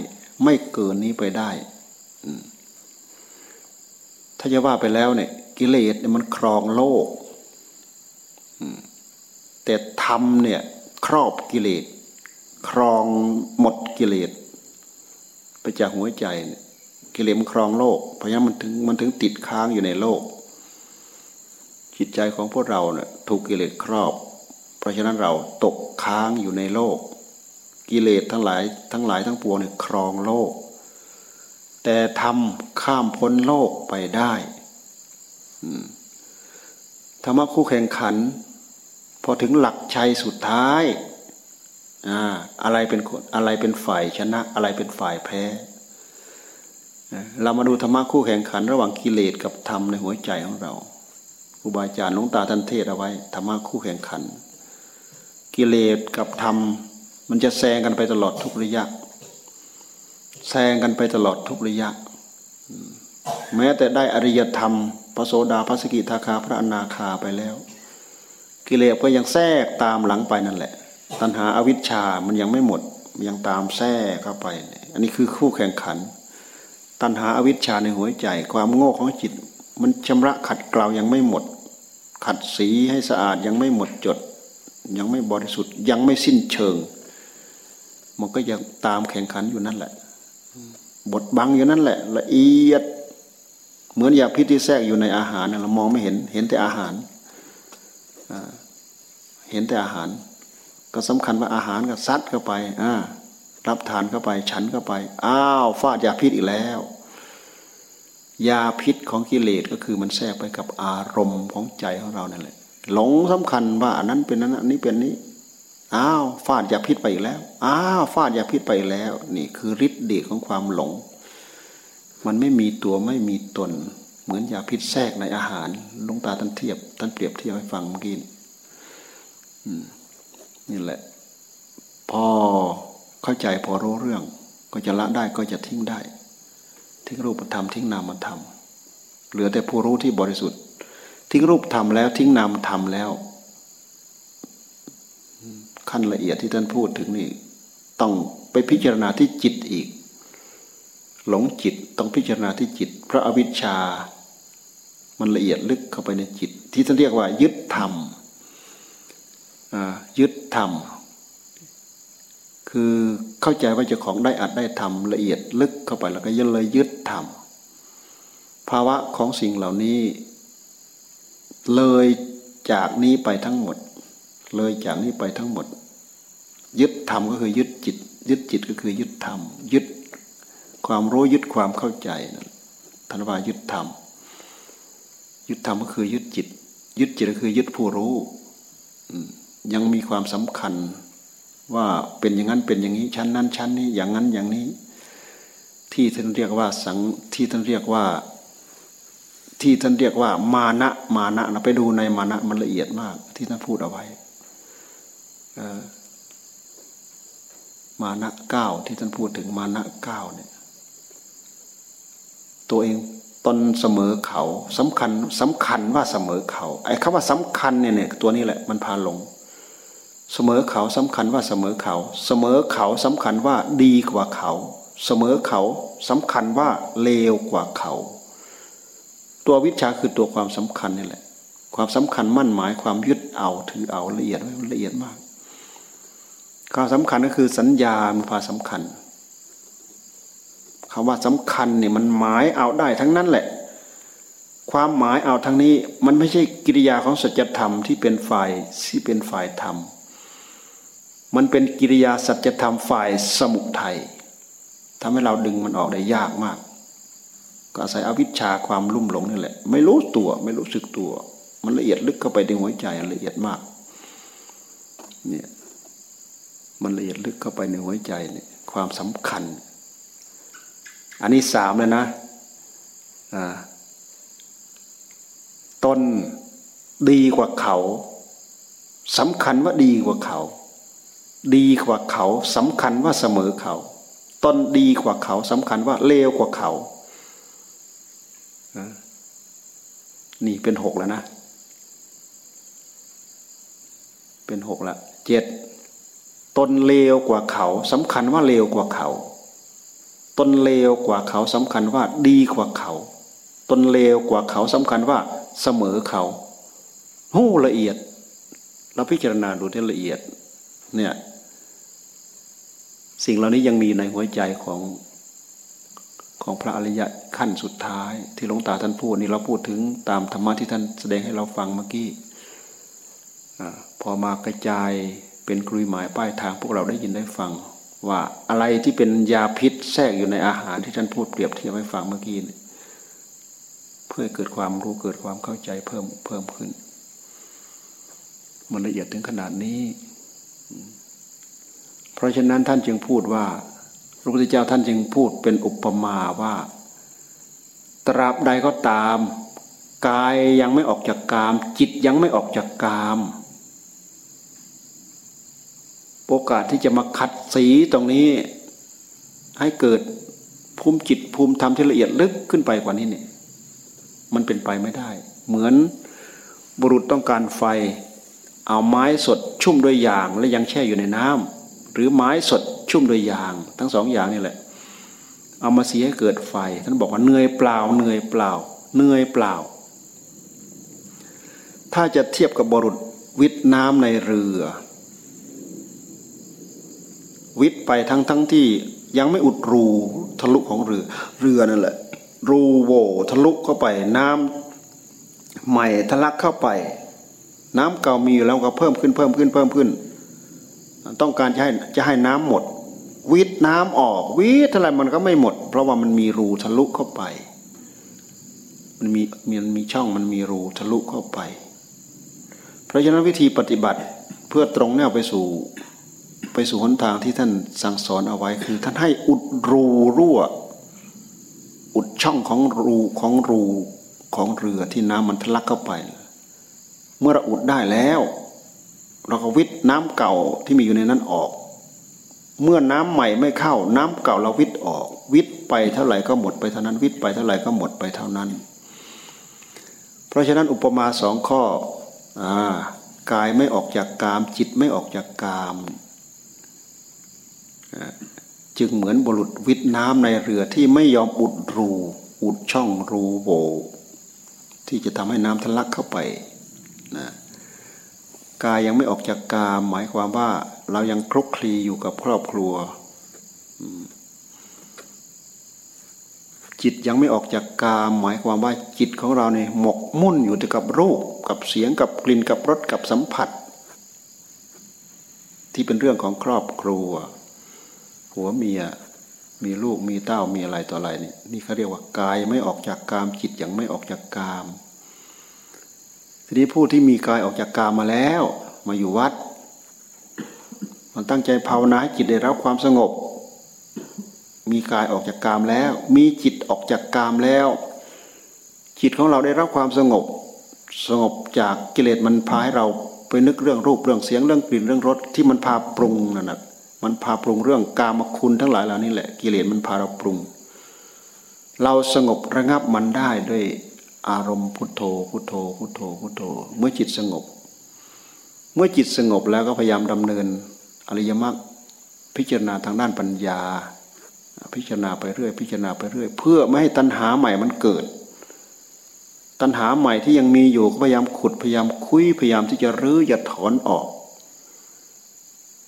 ไม่เกินนี้ไปได้ ถ้าจะว่าไปแล้วเนี่ย กิเลสเนี่ยมันครองโลกแต่ธรรมเนี่ย ครอบกิเลส ครองหมดกิเลสไปจากหัวใจเนี่ย กิเลสมันครองโลก เพราะฉะนั้นมันถึงมันถึงติดค้างอยู่ในโลก จิตใจของพวกเราเนี่ยถูกกิเลสครอบ เพราะฉะนั้นเราตกค้างอยู่ในโลก กิเลสทั้งหลายทั้งหลายทั้งปวงเนี่ยครองโลก แต่ทำข้ามพ้นโลกไปได้ธรรมะคู่แข่งขัน พอถึงหลักชัยสุดท้ายอะไรเป็นอะไรเป็นฝ่ายชนะ อะไรเป็นฝ่ายแพ้ เรามาดูธรรมะคู่แข่งขัน ระหว่างกิเลสกับธรรมในหัวใจของเราครูบาอาจารย์น้องตาท่านเทศเอาไว้ธรรมะคู่แข่งขัน กิเลสกับธรรม มันจะแซงกันไปตลอดทุกระยะ แซงกันไปตลอดทุกระยะ แม้แต่ได้อริยธรรมพระโสดาพระสกิทาคาพระอนาคาไปแล้ว กิเลสก็ยังแทรกตามหลังไปนั่นแหละ ตัณหาอาวิชชามันยังไม่หมดยังตามแทรกเข้าไป อันนี้คือคู่แข่งขัน ตัณหาอาวิชชาในหัวใจ ความโง่ของจิต มันชำระขัดเกลายังไม่หมด ขัดสีให้สะอาดยังไม่หมดจด ยังไม่บริสุทธิ์ยังไม่สิ้นเชิง มันก็ยังตามแข่งขันอยู่นั่นแหละ บทบังอยู่นั่นแหละ ละเอียด เหมือนยาพิษที่แทรกอยู่ในอาหารเรามองไม่เห็นเห็นแต่อาหารเห็นแต่อาหาร ก็สำคัญว่าอาหารก็ซัดเข้าไปอ่า รับทานเข้าไปฉันเข้าไป อ้าวฟาดยาพิษอีกแล้ว ยาพิษของกิเลสก็คือมันแทรกไปกับอารมณ์ของใจของเรานั่นแหละหลงสำคัญว่าอันนั้นเป็นนั้นอันนี้เป็นนี้อ้าวฟาดยาพิษไปอีกแล้วอ้าวฟาดยาพิษไปแล้ว นี่คือฤทธิ์เดชของความหลง มันไม่มีตัวไม่มีตน เหมือนยาพิษแทรกในอาหารลุงตาท่านเทียบท่านเปรียบเทียบให้ฟังเมื่อกี้นี่แหละ พอ เข้าใจพอรู้เรื่อง ก็จะละได้ก็จะทิ้งได้ ทิ้งรูปธรรมทิ้งนามธรรม เหลือแต่ผู้รู้ที่บริสุทธิ์ ทิ้งรูปธรรมแล้วทิ้งนามธรรมแล้ว ขั้นละเอียดที่ท่านพูดถึงนี่ต้องไปพิจารณาที่จิตอีก หลงจิตต้องพิจารณาที่จิต พระอวิชชา มันละเอียดลึกเข้าไปในจิต ที่ท่านเรียกว่า ยึดธรรมยึดธรรม คือเข้าใจว่าเจ้าของได้อัดได้ทำละเอียดลึกเข้าไปแล้วก็ยันเลยยึดทำภาวะของสิ่งเหล่านี้ เลยจากนี้ไปทั้งหมด เลยจากนี้ไปทั้งหมด ยึดธรรมก็คือยึดจิต ยึดจิตก็คือยึดธรรมยึดความรู้ยึดความเข้าใจทนธนวายึดธรรมยึดธรรมก็คือยึดจิต ยึดจิตก็คือยึดผู้รู้ยังมีความสำคัญ ว่าเป็นอย่างนั้นเป็นอย่างนี้ชั้นนั้นชั้นนี้อย่างนั้นอย่างนี้ ที่ท่านเรียกว่าสังที่ท่านเรียกว่า ที่ท่านเรียกว่า มานะมานะนะไปดูในมานะมันละเอียดมาก ที่ท่านพูดเอาไว้มานะเก้าที่ท่านพูดถึงมานะเก้าเนี่ยตัวเองตนเสมอเขาสำคัญสำคัญว่าเสมอเขาไอ้คำว่าสำคัญเนี่ยเนี่ยตัวนี้แหละมันพาหลง เสมอเขาสำคัญว่าเสมอเขา เสมอเขาสำคัญว่าดีกว่าเขา เสมอเขาสำคัญว่าเลวกว่าเขา ตัววิชาคือตัวความสำคัญนี่แหละ ความสำคัญมั่นหมายความยึดเอาถือเอาละเอียดละเอียดมากความสำคัญก็คือสัญญามันพาสำคัญคำว่าสำคัญเนี่ยมันหมายเอาได้ทั้งนั้นแหละ ความหมายเอาทั้งนี้มันไม่ใช่กิริยาของสัจธรรมที่เป็นฝ่ายที่เป็นฝ่ายธรรม มันเป็นกิริยาสัจธรรมฝ่ายสมุทัยทำให้เราดึงมันออกได้ยากมาก ก็อาศัยอวิชชาความลุ่มหลงนี่แหละ ไม่รู้ตัวไม่รู้สึกตัว มันละเอียดลึกเข้าไปในหัวใจละเอียดมากเนี่ยมันละเอียดลึกเข้าไปในหัวใจเนี่ยความสำคัญ อันนี้สามเลยนะตนดีกว่าเขาสำคัญว่าดีกว่าเขา ดีกว่าเขาสำคัญว่าเสมอเขาตนดีกว่าเขาสำคัญว่าเลวกว่าเขานี่เป็นหกแล้วนะ เป็นหกละเจ็ดตนเลวกว่าเขาสำคัญว่าเลวกว่าเขา ตนเลวกว่าเขาสำคัญว่าดีกว่าเขา ตนเลวกว่าเขาสำคัญว่าเสมอเขาหู้ละเอียด เราพิจารณาดูที่ละเอียด เนี่ย สิ่งเหล่านี้ยังมีในหัวใจของของพระอริยะขั้นสุดท้าย ที่หลวงตาท่านพูดนี่เราพูดถึงตามธรรมะที่ท่านแสดงให้เราฟังเมื่อกี้พอมากระจายเป็นกลุยหมายป้ายทางพวกเราได้ยินได้ฟัง ว่าอะไรที่เป็นยาพิษแทรกอยู่ในอาหารที่ท่านพูดเปรียบเทียบให้ฟังเมื่อกี้เพื่อเกิดความรู้เกิดความเข้าใจเพิ่มเพิ่มขึ้น มันละเอียดถึงขนาดนี้ ราะฉะนั้นท่านจึงพูดว่าพระพุทธเจ้าท่านจึงพูดเป็นอุปมาว่า ตราบใดก็ตาม กายยังไม่ออกจากกาม จิตยังไม่ออกจากกาม โอกาสที่จะมาขัดสีตรงนี้ ให้เกิดภูมิจิตภูมิธรรมที่ละเอียดลึกขึ้นไปกว่านี้เนี่ยมันเป็นไปไม่ได้ เหมือนบุรุษต้องการไฟ เอาไม้สดชุ่มด้วยยางและยังแช่อยู่ในน้ำ หรือไม้สดชุ่มโดยยาง ทั้งสองอย่างนี่แหละ เอามาเสียให้เกิดไฟ ท่านบอกว่าเหนื่อยเปล่าเหนื่อยเปล่าเหนื่อยเปล่า ถ้าจะเทียบกับบรุษวิทน้ำในเรือ วิทไปทั้งทั้งที่ยังไม่อุดรูทะลุของเรือ เรือนั่นแหละ รูโวทะลุเข้าไปน้ำใหม่ทะลักเข้าไป น้ำเก่ามีอยู่แล้วก็เพิ่มขึ้นเพิ่มขึ้นเพิ่มขึ้น ต้องการจะให้จะให้น้ำหมด วิทน้ำออกวิทอะไรมันก็ไม่หมด เพราะว่ามันมีรูทะลุเข้าไป มันมีมันมีช่องมันมีรูทะลุเข้าไป เพราะฉะนั้นวิธีปฏิบัติเพื่อตรงแนวไปสู่ไปสู่หนทางที่ท่านสั่งสอนเอาไว้คือ ท่านให้อุดรูรั่ว อุดช่องของรูของรูของเรือที่น้ำมันทะลักเข้าไป เมื่อเราอุดได้แล้ว เราก็วิทน้ำเก่าที่มีอยู่ในนั้นออก เมื่อน้ำใหม่ไม่เข้า น้ำเก่าเราวิทออก วิทไปเท่าไหร่ก็หมดไปเท่านั้น วิทไปเท่าไหร่ก็หมดไปเท่านั้น เพราะฉะนั้นอุปมาสองข้อกายไม่ออกจากกาม จิตไม่ออกจากกาม จึงเหมือนบุรุษวิทน้ำในเรือที่ไม่ยอมอุดรูอุดช่องรูโบที่จะทำให้น้ำทะลักเข้าไปนะ กายยังไม่ออกจากกามหมายความว่าเรายังคลุกคลีอยู่กับครอบครัว จิตยังไม่ออกจากกามหมายความว่าจิตของเราเนี่ยหมกมุ่นอยู่แต่กับรูปกับเสียงกับกลิ่นกับรสกับสัมผัส ที่เป็นเรื่องของครอบครัว หัวเมียมีลูกมีเต้ามีอะไรต่ออะไรนี่นี่เขาเรียกว่ากายไม่ออกจากกามจิตยังไม่ออกจากกาม ทีนี้ผู้ที่มีกายออกจากกามมาแล้ว มาอยู่วัด มันตั้งใจภาวนาจิตได้รับความสงบ มีกายออกจากกามแล้ว มีจิตออกจากกามแล้ว จิตของเราได้รับความสงบ สงบจากกิเลสมันพาให้เราไปนึกเรื่องรูปเรื่องเสียงเรื่องกลิ่นเรื่องรสที่มันพาปรุงนั่นแหะมันพาปรุงเรื่องกามคุณทั้งหลายเหล่านี้แหละกิเลสมันพาเราปรุง เราสงบระงับมันได้ด้วย อารมณ์พุทโธพุทโธพุทโธพุทโธ เมื่อจิตสงบ เมื่อจิตสงบแล้วก็พยายามดำเนินอริยมรรคพิจารณาทางด้านปัญญา พิจารณาไปเรื่อย พิจารณาไปเรื่อย เพื่อไม่ให้ตัณหาใหม่มันเกิด ตัณหาใหม่ที่ยังมีอยู่ก็พยายามขุดพยายามคุยพยายามที่จะรื้ออย่าถอนออก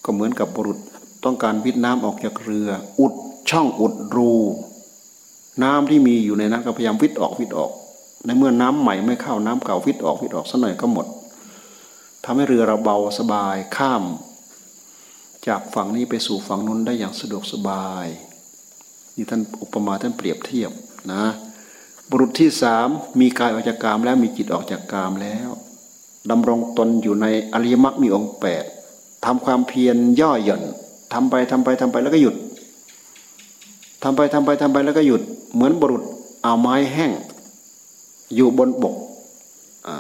ก็เหมือนกับบุรุษต้องการวิทน้ำออกจากเรือ อุดช่องอุดรู น้ำที่มีอยู่ในนั้นก็พยายามวิทออกวิทออก ในเมื่อน้ำใหม่ไม่เข้าน้ำเก่าวิดออกวิดออกสักหน่อยก็หมดทำให้เรือเราเบาสบายข้าม จากฝั่งนี้ไปสู่ฝั่งนู้นได้อย่างสะดวกสบายนี่ท่านอุปมาท่านเปรียบเทียบนะ บุรุษที่สามมีกายออกจากกามแล้วมีจิตออกจากกามแล้วดำรงตนอยู่ในอริยมรรคมีองค์แปดทำความเพียรย่อหย่อนทำไปทำไปทำไปแล้วก็หยุดทำไปทำไปทำไปแล้วก็หยุด เหมือนบุรุษเอาไม้แห้ง อยู่บนบก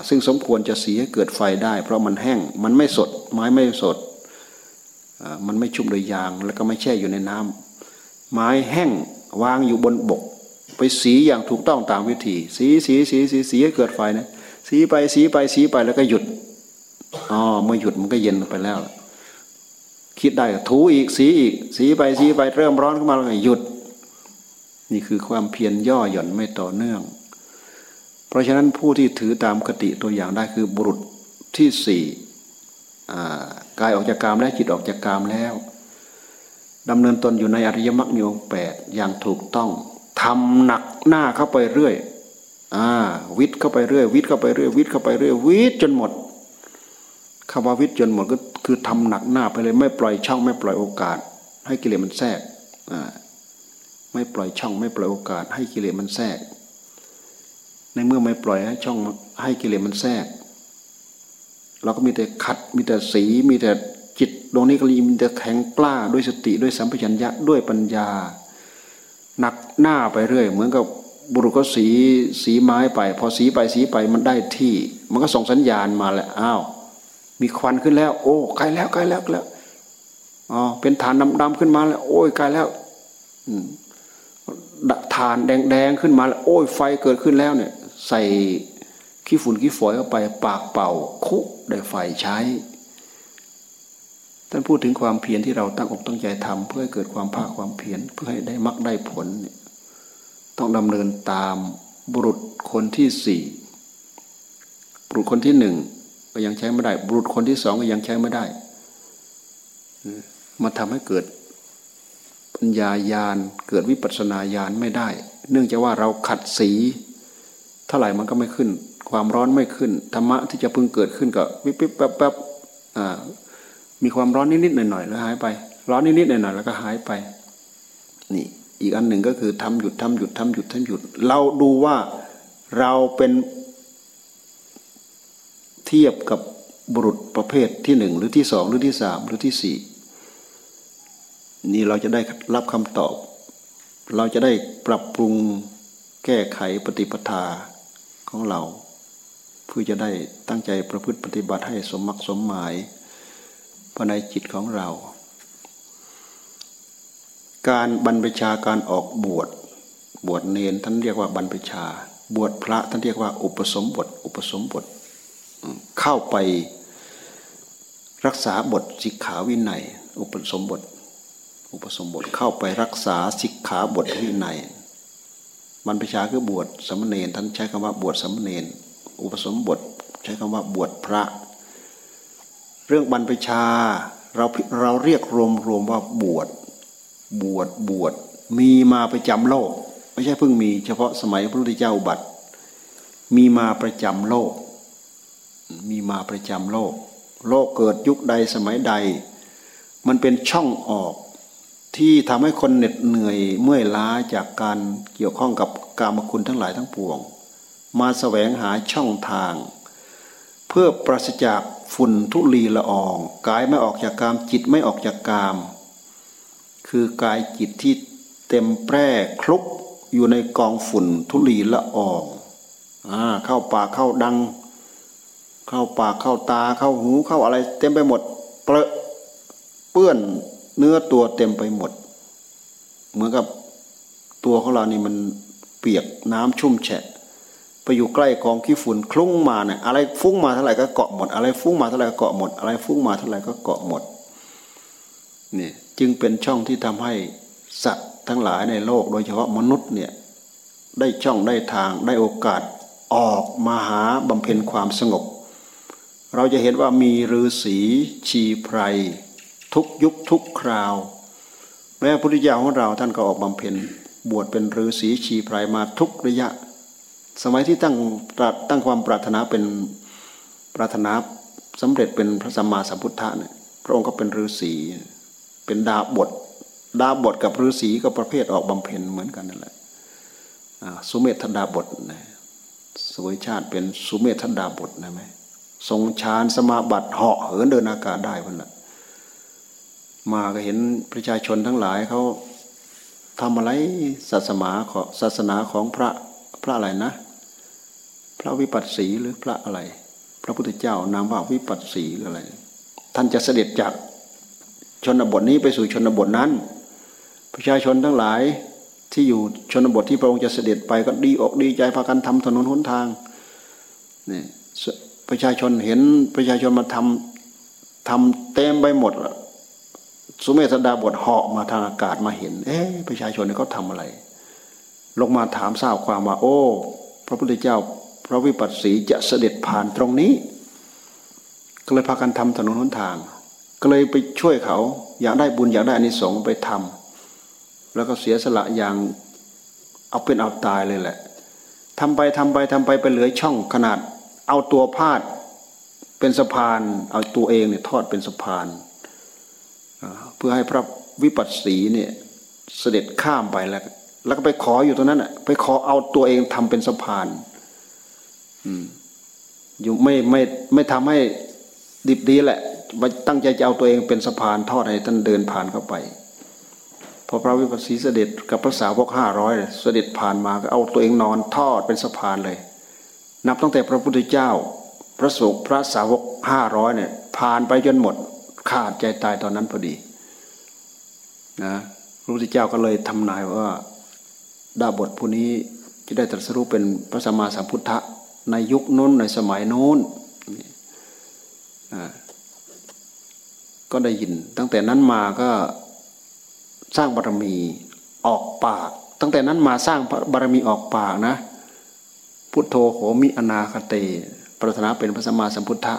ซึ่งสมควรจะเสียเกิดไฟได้ เพราะมันแห้งมันไม่สด ไม้ไม่สด มันไม่ชุ่มโดยยางแล้วก็ไม่แช่อยู่ในน้ำไม้แห้งวางอยู่บนบก ไปสีอย่างถูกต้องตามวิธี สีสีสีสีสีให้เกิดไฟนะสีไปสีไปสีไปแล้วก็หยุดอ๋อเมื่อหยุดมันก็เย็นไปแล้ว คิดได้ถูอีกสีอีกสีไปสีไปเริ่มร้อนขึ้นมาแล้วหยุด นี่คือความเพียรย่อหย่อนไม่ต่อเนื่อง เพราะฉะนั้นผู้ที่ถือตามคติตัวอย่างได้คือบุรุษที่สี่กายออกจากกามแล้วจิตออกจากกามแล้วดำเนินตนอยู่ในอริยมรรคมีองแปดอย่างถูกต้องทำหนักหน้าเข้าไปเรื่อยอวิทย์เข้าไปเรื่อย วิทย์เข้าไปเรื่อย วิทย์เข้าไปเรื่อยวิทย์จนหมดคำว่าวิทย์จนหมดก็คือทำหนักหน้าไปเลย ไม่ปล่อยช่องไม่ปล่อยโอกาส ให้กิเลสมันแทรกไม่ปล่อยช่องไม่ปล่อยโอกาส ให้กิเลสมันแทรก ในเมื่อไม่ปล่อยให้ช่องให้กิเลสมันแทรก เราก็มีแต่ขัดมีแต่สีมีแต่จิตดวงนี้ก็มีแต่แข็งกล้าด้วยสติด้วยสัมปชัญญะด้วยปัญญาหนักหน้าไปเรื่อย เหมือนกับบุรุษก็สีสีไม้ไป พอสีไปสีไปมันได้ที่ มันก็ส่งสัญญาณมาแหล้วอ้าวมีควันขึ้นแล้ว โอ้ใกล้แล้วใกล้แล้วแล้วอ๋อเป็นฐานดำๆขึ้นมาแล้ว โอ้ยใกล้แล้วฐานแดงๆขึ้นมาแล้ว โอ้ยไฟเกิดขึ้นแล้วเนี่ย ใส่ขี้ฝุ่นขี้ฝอยเข้าไปปากเป่าคุได้ไฟใช้ ท่านพูดถึงความเพียรที่เราตั้งอกตั้งใจทำเพื่อให้เกิดความภาคความเพียรเพื่อให้ได้มรรคได้ผล ต้องดำเนินตามบุรุษคนที่สี่บุรุษคนที่หนึ่งก็ยังใช้ไม่ได้ บุรุษคนที่สองก็ยังใช้ไม่ได้มาทำให้เกิดปัญญายาณเกิดวิปัสนาญาณไม่ได้ เนื่องจากว่าเราขัดสี เท่าไหร่มันก็ไม่ขึ้น ความร้อนไม่ขึ้นธรรมะที่จะพึงเกิดขึ้นก็วิบวิบแป๊บแป๊บมีความร้อนนิดๆหน่อยๆแล้วหายไป ร้อนนิดๆหน่อยๆแล้วก็หายไป นี่ อีกอันหนึ่งก็คือทำหยุดทำหยุดทำหยุดทำหยุด เราดูว่าเราเป็นเทียบกับบุรุษประเภทที่หนึ่งหรือที่สองหรือที่สามหรือที่สี่นี่เราจะได้รับคำตอบ เราจะได้ปรับปรุงแก้ไขปฏิปทา ของเรา เพื่อจะได้ตั้งใจประพฤติปฏิบัติให้สมมักสมหมายภายในจิตของเรา การบรรพชาการออกบวชบวชเนนท่านเรียกว่าบรรพชา บวชพระท่านเรียกว่า อุปสมบท อุปสมบท เข้าไปรักษาบทสิกขาวินัย อุปสมบท อุปสมบทเข้าไปรักษาสิกขาบทวินัย บรรพชาคือบวชสมณเณรท่านใช้คำว่าบวชสมณเณรอุปสมบทใช้คำว่าบวชพระ เรื่องบรรพชาเราเราเรียกรวมรวมว่าบวชบวชบวชมีมาประจำโลก ไม่ใช่เพิ่งมีเฉพาะสมัยพระพุทธเจ้าบัตรมีมาประจำโลก มีมาประจำโลก โลกเกิดยุคใดสมัยใด มันเป็นช่องออก ที่ทำให้คนเหน็ดเหนื่อยเมื่อยล้าจากการเกี่ยวข้องกับกามคุณทั้งหลายทั้งปวง มาแสวงหาช่องทาง เพื่อปราศจากฝุ่นทุลีละอองกายไม่ออกจากกามจิตไม่ออกจากกาม คือกายจิตที่เต็มแปร่คลุกอยู่ในกองฝุ่นทุลีละอองอ่าเข้าปากเข้าดัง เข้าปากเข้าตาเข้าหูเข้าอะไร เต็มไปหมดเปรอะเปื้อน เนื้อตัวเต็มไปหมด เหมือนกับตัวของเรานี่มันเปียกน้ำชุ่มแฉะ ไปอยู่ใกล้กองขี้ฝุ่นคลุ้งมาเนี่ยอะไรฟุ้งมาเท่าไหร่ก็เกาะหมด อะไรฟุ้งมาเท่าไหร่ก็เกาะหมด อะไรฟุ้งมาเท่าไหร่ก็เกาะหมดนี่จึงเป็นช่องที่ทำให้สัตว์ทั้งหลายในโลก โดยเฉพาะมนุษย์เนี่ยได้ช่องได้ทางได้โอกาสออกมาหาบำเพ็ญความสงบ เราจะเห็นว่ามีฤาษีชีไพร ทุกยุคทุกคราว แม้พระพุทธเจ้าของเราท่านก็ออกบำเพ็ญบวชเป็นฤาษีชีไพรมาทุกระยะ สมัยที่ตั้งตั้งความปรารถนาเป็นปรารถนาสำเร็จเป็นพระสัมมาสัมพุทธะเนี่ยพระองค์ก็เป็นฤาษีเป็นดาบทดาบทกับฤาษีก็ประเภทออกบำเพ็ญเหมือนกันนั่นแหละสุเมธดาบทนะสวยชาติเป็นสุเมธดาบทนะไหมทรงฌานสมาบัติเหาะเหินเดินอากาศได้พันละ มาก็เห็นประชาชนทั้งหลายเขาทำอะไรศาสนาของศาสนาของพระพระอะไรนะ พระวิปัสสีหรือพระอะไร พระพุทธเจ้านามว่าวิปัสสีหรืออะไร ท่านจะเสด็จจากชนบทนี้ไปสู่ชนบทนั้น ประชาชนทั้งหลายที่อยู่ชนบทที่พระองค์จะเสด็จไปก็ดีอกดีใจพากันทำถนนหนทางนี่ประชาชนเห็นประชาชนมาทำทำเต็มไปหมด สุเมธดาบทเหาะมาทางอากาศมาเห็น เอ๊ะประชาชนเขาทำอะไร ลงมาถามทราบความว่าโอ้ พระพุทธเจ้าพระวิปัสสีจะเสด็จผ่านตรงนี้ ก็เลยพากันทำถนนหนทาง ก็เลยไปช่วยเขา อยากได้บุญอยากได้อานิสงส์ไปทำแล้วก็เสียสละอย่างเอาเป็นเอาตายเลยแหละทำไปทำไปทำไปไปเหลือช่องขนาด เอาตัวพาดเป็นสะพาน เอาตัวเองเนี่ยทอดเป็นสะพาน เพื่อให้พระวิปัสสีเนี่ยเสด็จข้ามไปแล้ว แล้วก็ไปขออยู่ตรงนั้นอะ ไปขอเอาตัวเองทำเป็นสะพาน อืมอยู่ไม่ไม่ไม่ทำให้ดิบดีแหละตั้งใจจะเอาตัวเองเป็นสะพานทอดให้ท่านเดินผ่านเข้าไปพอพระวิปัสสีเสด็จกับพระสาวกห้าร้อยเสด็จผ่านมาก็เอาตัวเองนอนทอดเป็นสะพานเลย นับตั้งแต่พระพุทธเจ้า พระสงฆ์พระสาวกห้าร้อยเนี่ยผ่านไปจนหมด ขาดใจตายตอนนั้นพอดีนะพระพุทธเจ้าก็เลยทำนายว่าดาบทผู้นี้จะได้ตรัสรู้เป็นพระสัมมาสัมพุทธะในยุคนู้นในสมัยนู้นก็ได้ยิน ตั้งแต่นั้นมาก็สร้างบารมีออกปาก ตั้งแต่นั้นมาสร้างบารมีออกปากนะ พุทโธโหมิอนาคเตปรารถนาเป็นพระสัมมาสัมพุทธะ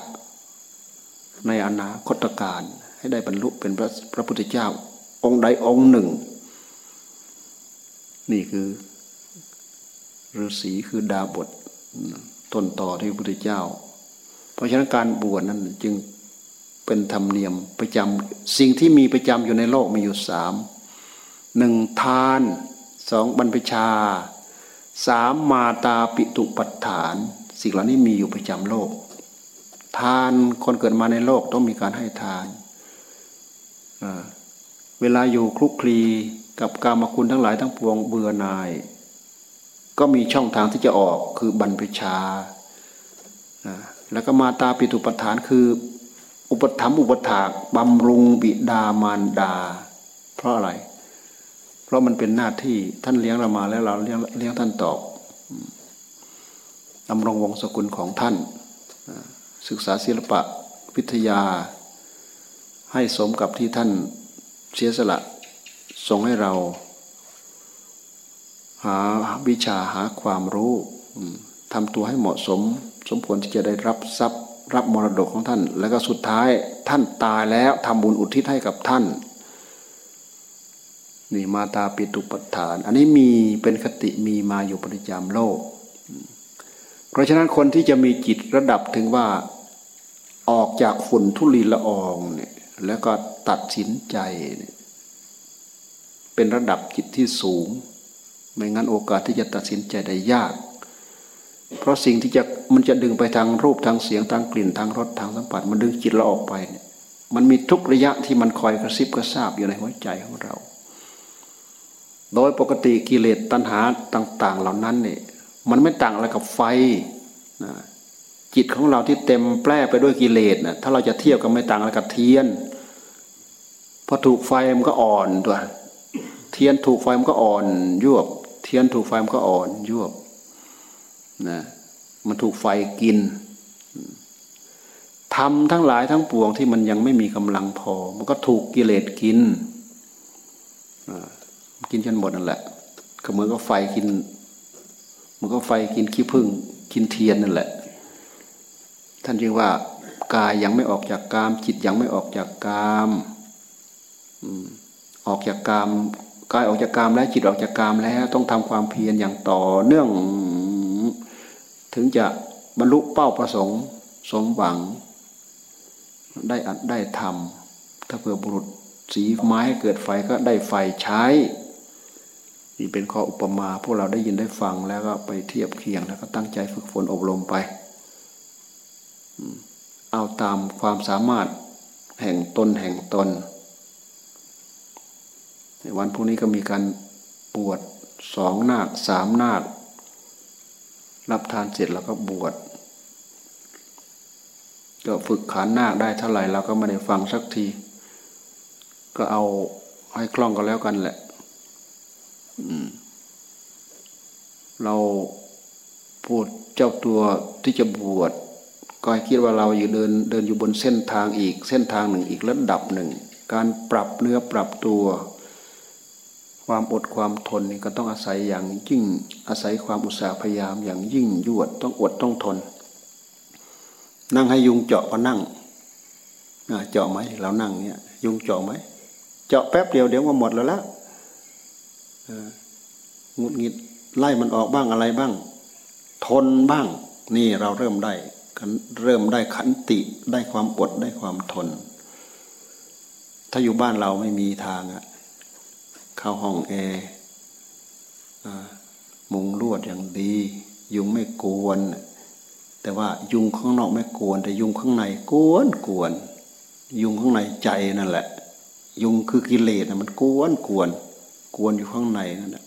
ในอนาคตการ ให้ได้บรรลุเป็นพระพระพุทธเจ้า องค์ใดองค์หนึ่ง นี่คือฤาษีคือดาบทต้นต่อที่พระพุทธเจ้า เพราะฉะนั้นการบวชนั้นจึงเป็นธรรมเนียมประจำสิ่งที่มีประจำอยู่ในโลกมีอยู่สามหนึ่งทานสองบรรพชาสามมาตาปิตุปัฏฐาน สิ่งเหล่านี้มีอยู่ประจำโลก ทานคนเกิดมาในโลกต้องมีการให้ทาน เวลาอยู่คลุกคลีกับกามคุณทั้งหลายทั้งปวงเบื่อหน่าย ก็มีช่องทางที่จะออกคือบรรพชา แล้วก็มาตาปิตุปทานคือ อุปถัมภ์อุปถากบำรุงบิดามารดา เพราะอะไร เพราะมันเป็นหน้าที่ท่านเลี้ยงเรามาแล้วเราเลี้ยงเลี้ยงท่านตอบดำรงวงศกุลของท่าน ศึกษาศิลปะวิทยา ให้สมกับที่ท่านเสียสละส่งให้เรา หาวิชาหาความรู้ทำตัวให้เหมาะสม สมควรที่จะได้รับทรัพย์รับมรดกของท่าน แล้วก็สุดท้ายท่านตายแล้วทำบุญอุทิศให้กับท่านนี่มาตาปิตุปัฏฐาน อันนี้มีเป็นคติมีมาอยู่ประจำโลก เพราะฉะนั้นคนที่จะมีจิตระดับถึงว่า ออกจากฝุ่นทุลีละอองเนี่ยแล้วก็ตัดสินใจเนี่ยเป็นระดับจิตที่สูง ไม่งั้นโอกาสที่จะตัดสินใจได้ยาก เพราะสิ่งที่จะมันจะดึงไปทางรูปทางเสียงทางกลิ่นทางรสทางสัมผัสมันดึงจิตเราออกไปเนี่ยมันมีทุกระยะที่มันคอยกระซิบกระซาบอยู่ในหัวใจของเรา โดยปกติกิเลสตัณหาต่าง ๆ เหล่านั้นเนี่ยมันไม่ต่างอะไรกับไฟนะ จิตของเราที่เต็มแปร้ไปด้วยกิเลสนะถ้าเราจะเทียบกับไม่ต่างอะไรกับเทียนพอถูกไฟมันก็อ่อนตัวเทียนถูกไฟมันก็อ่อนยวบ เทียนถูกไฟมันก็อ่อนยวบนะมันถูกไฟกินธรรมทั้งหลายทั้งปวงที่มันยังไม่มีกำลังพอ มันก็ถูกกิเลสกินกินจนหมดนั่นแหละก็เหมือนกับไฟกิน มันก็ไฟกินขี้ผึ้งกินเทียนนั่นแหละ ท่านจึงว่ากายยังไม่ออกจากกาม จิตยังไม่ออกจากกามออกจากกามกายออกจากกามแล้วจิตออกจากกามแล้วต้องทำความเพียรอย่างต่อเนื่องถึงจะบรรลุเป้าประสงค์ สมหวัง ได้อัดได้ทำถ้าเผื่อบุรุษสีไม้ให้เกิดไฟก็ได้ไฟใช้นี่เป็นข้ออุปมา พวกเราได้ยินได้ฟังแล้วก็ไปเทียบเคียงแล้วก็ตั้งใจฝึกฝนอบรมไป เอาตามความสามารถแห่งตนแห่งตน ในวันพรุ่งนี้ก็มีการบวชสองนาคสามนาครับทานเสร็จแล้วก็บวชก็ฝึกขานนาคได้เท่าไหร่เราก็ไม่ได้ฟังสักที ก็เอาให้คล่องก็แล้วกันแหละเราพูดเจ้าตัวที่จะบวช ก็ให้คิดว่าเราอยู่เดินเดินอยู่บนเส้นทางอีกเส้นทางหนึ่งอีกระดับหนึ่ง การปรับเนื้อปรับตัว ความอดความทนนี่ก็ต้องอาศัยอย่างยิ่งอาศัยความอุตสาห์พยายามอย่างยิ่งยวดต้องอดต้องทน นั่งให้ยุงเจาะก็นั่งเจาะไหมเรานั่งเนี่ยยุงเจาะไหมเจาะแป๊บเดียวเดี๋ยวก็หมดแล้วละงุดหงิดไล่มันออกบ้างอะไรบ้าง ทนบ้าง นี่เราเริ่มได้ เริ่มได้ขันติได้ความอดได้ความทน ถ้าอยู่บ้านเราไม่มีทางอะเข้าห้องแอร์มุงลวดอย่างดี ยุงไม่กวน แต่ว่ายุงข้างนอกไม่กวน แต่ยุงข้างในกวนกวน ยุงข้างในใจนั่นแหละ ยุงคือกิเลสมันกวนกวน กวนอยู่ข้างในนั่นแหละ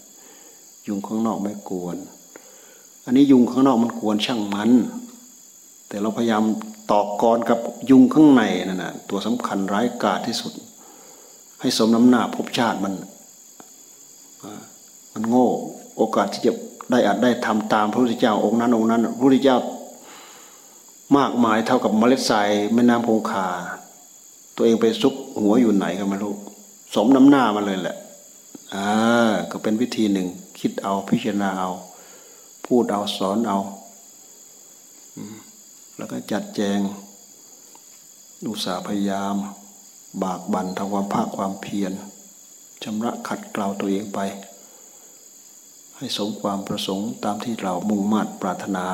ยุงข้างนอกไม่กวน อันนี้ยุงข้างนอกมันกวนช่างมัน แต่เราพยายามต่อกรกับยุงข้างในนั่นนะตัวสำคัญร้ายกาจที่สุด ให้สมน้ำหน้าภพชาติมัน มันโง่ โอกาสที่จะได้อาจได้ทำตามพระพุทธเจ้าองค์นั้นองค์นั้นพระพุทธเจ้ามากมายเท่ากับเมล็ดทรายแม่น้ำคงคา ตัวเองไปซุกหัวอยู่ไหนก็ไม่รู้สมน้ำหน้ามันเลยแหละอ่าก็เป็นวิธีหนึ่ง คิดเอาพิจารณาเอา พูดเอาสอนเอา แล้วก็จัดแจงอุตสาห์พยายาม บากบั่นทำความภาคความเพียรชำระขัดเกลาตัวเองไป ให้สมความประสงค์ตามที่เรามุ่งมั่นปรารถนา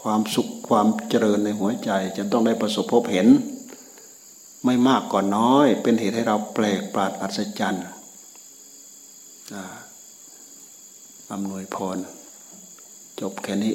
ความสุขความเจริญในหัวใจจะต้องได้ประสบพบเห็น ไม่มากก่อนน้อย เป็นเหตุให้เราแปลกปราดอัศจรรย์อำนวยพร จบแค่นี้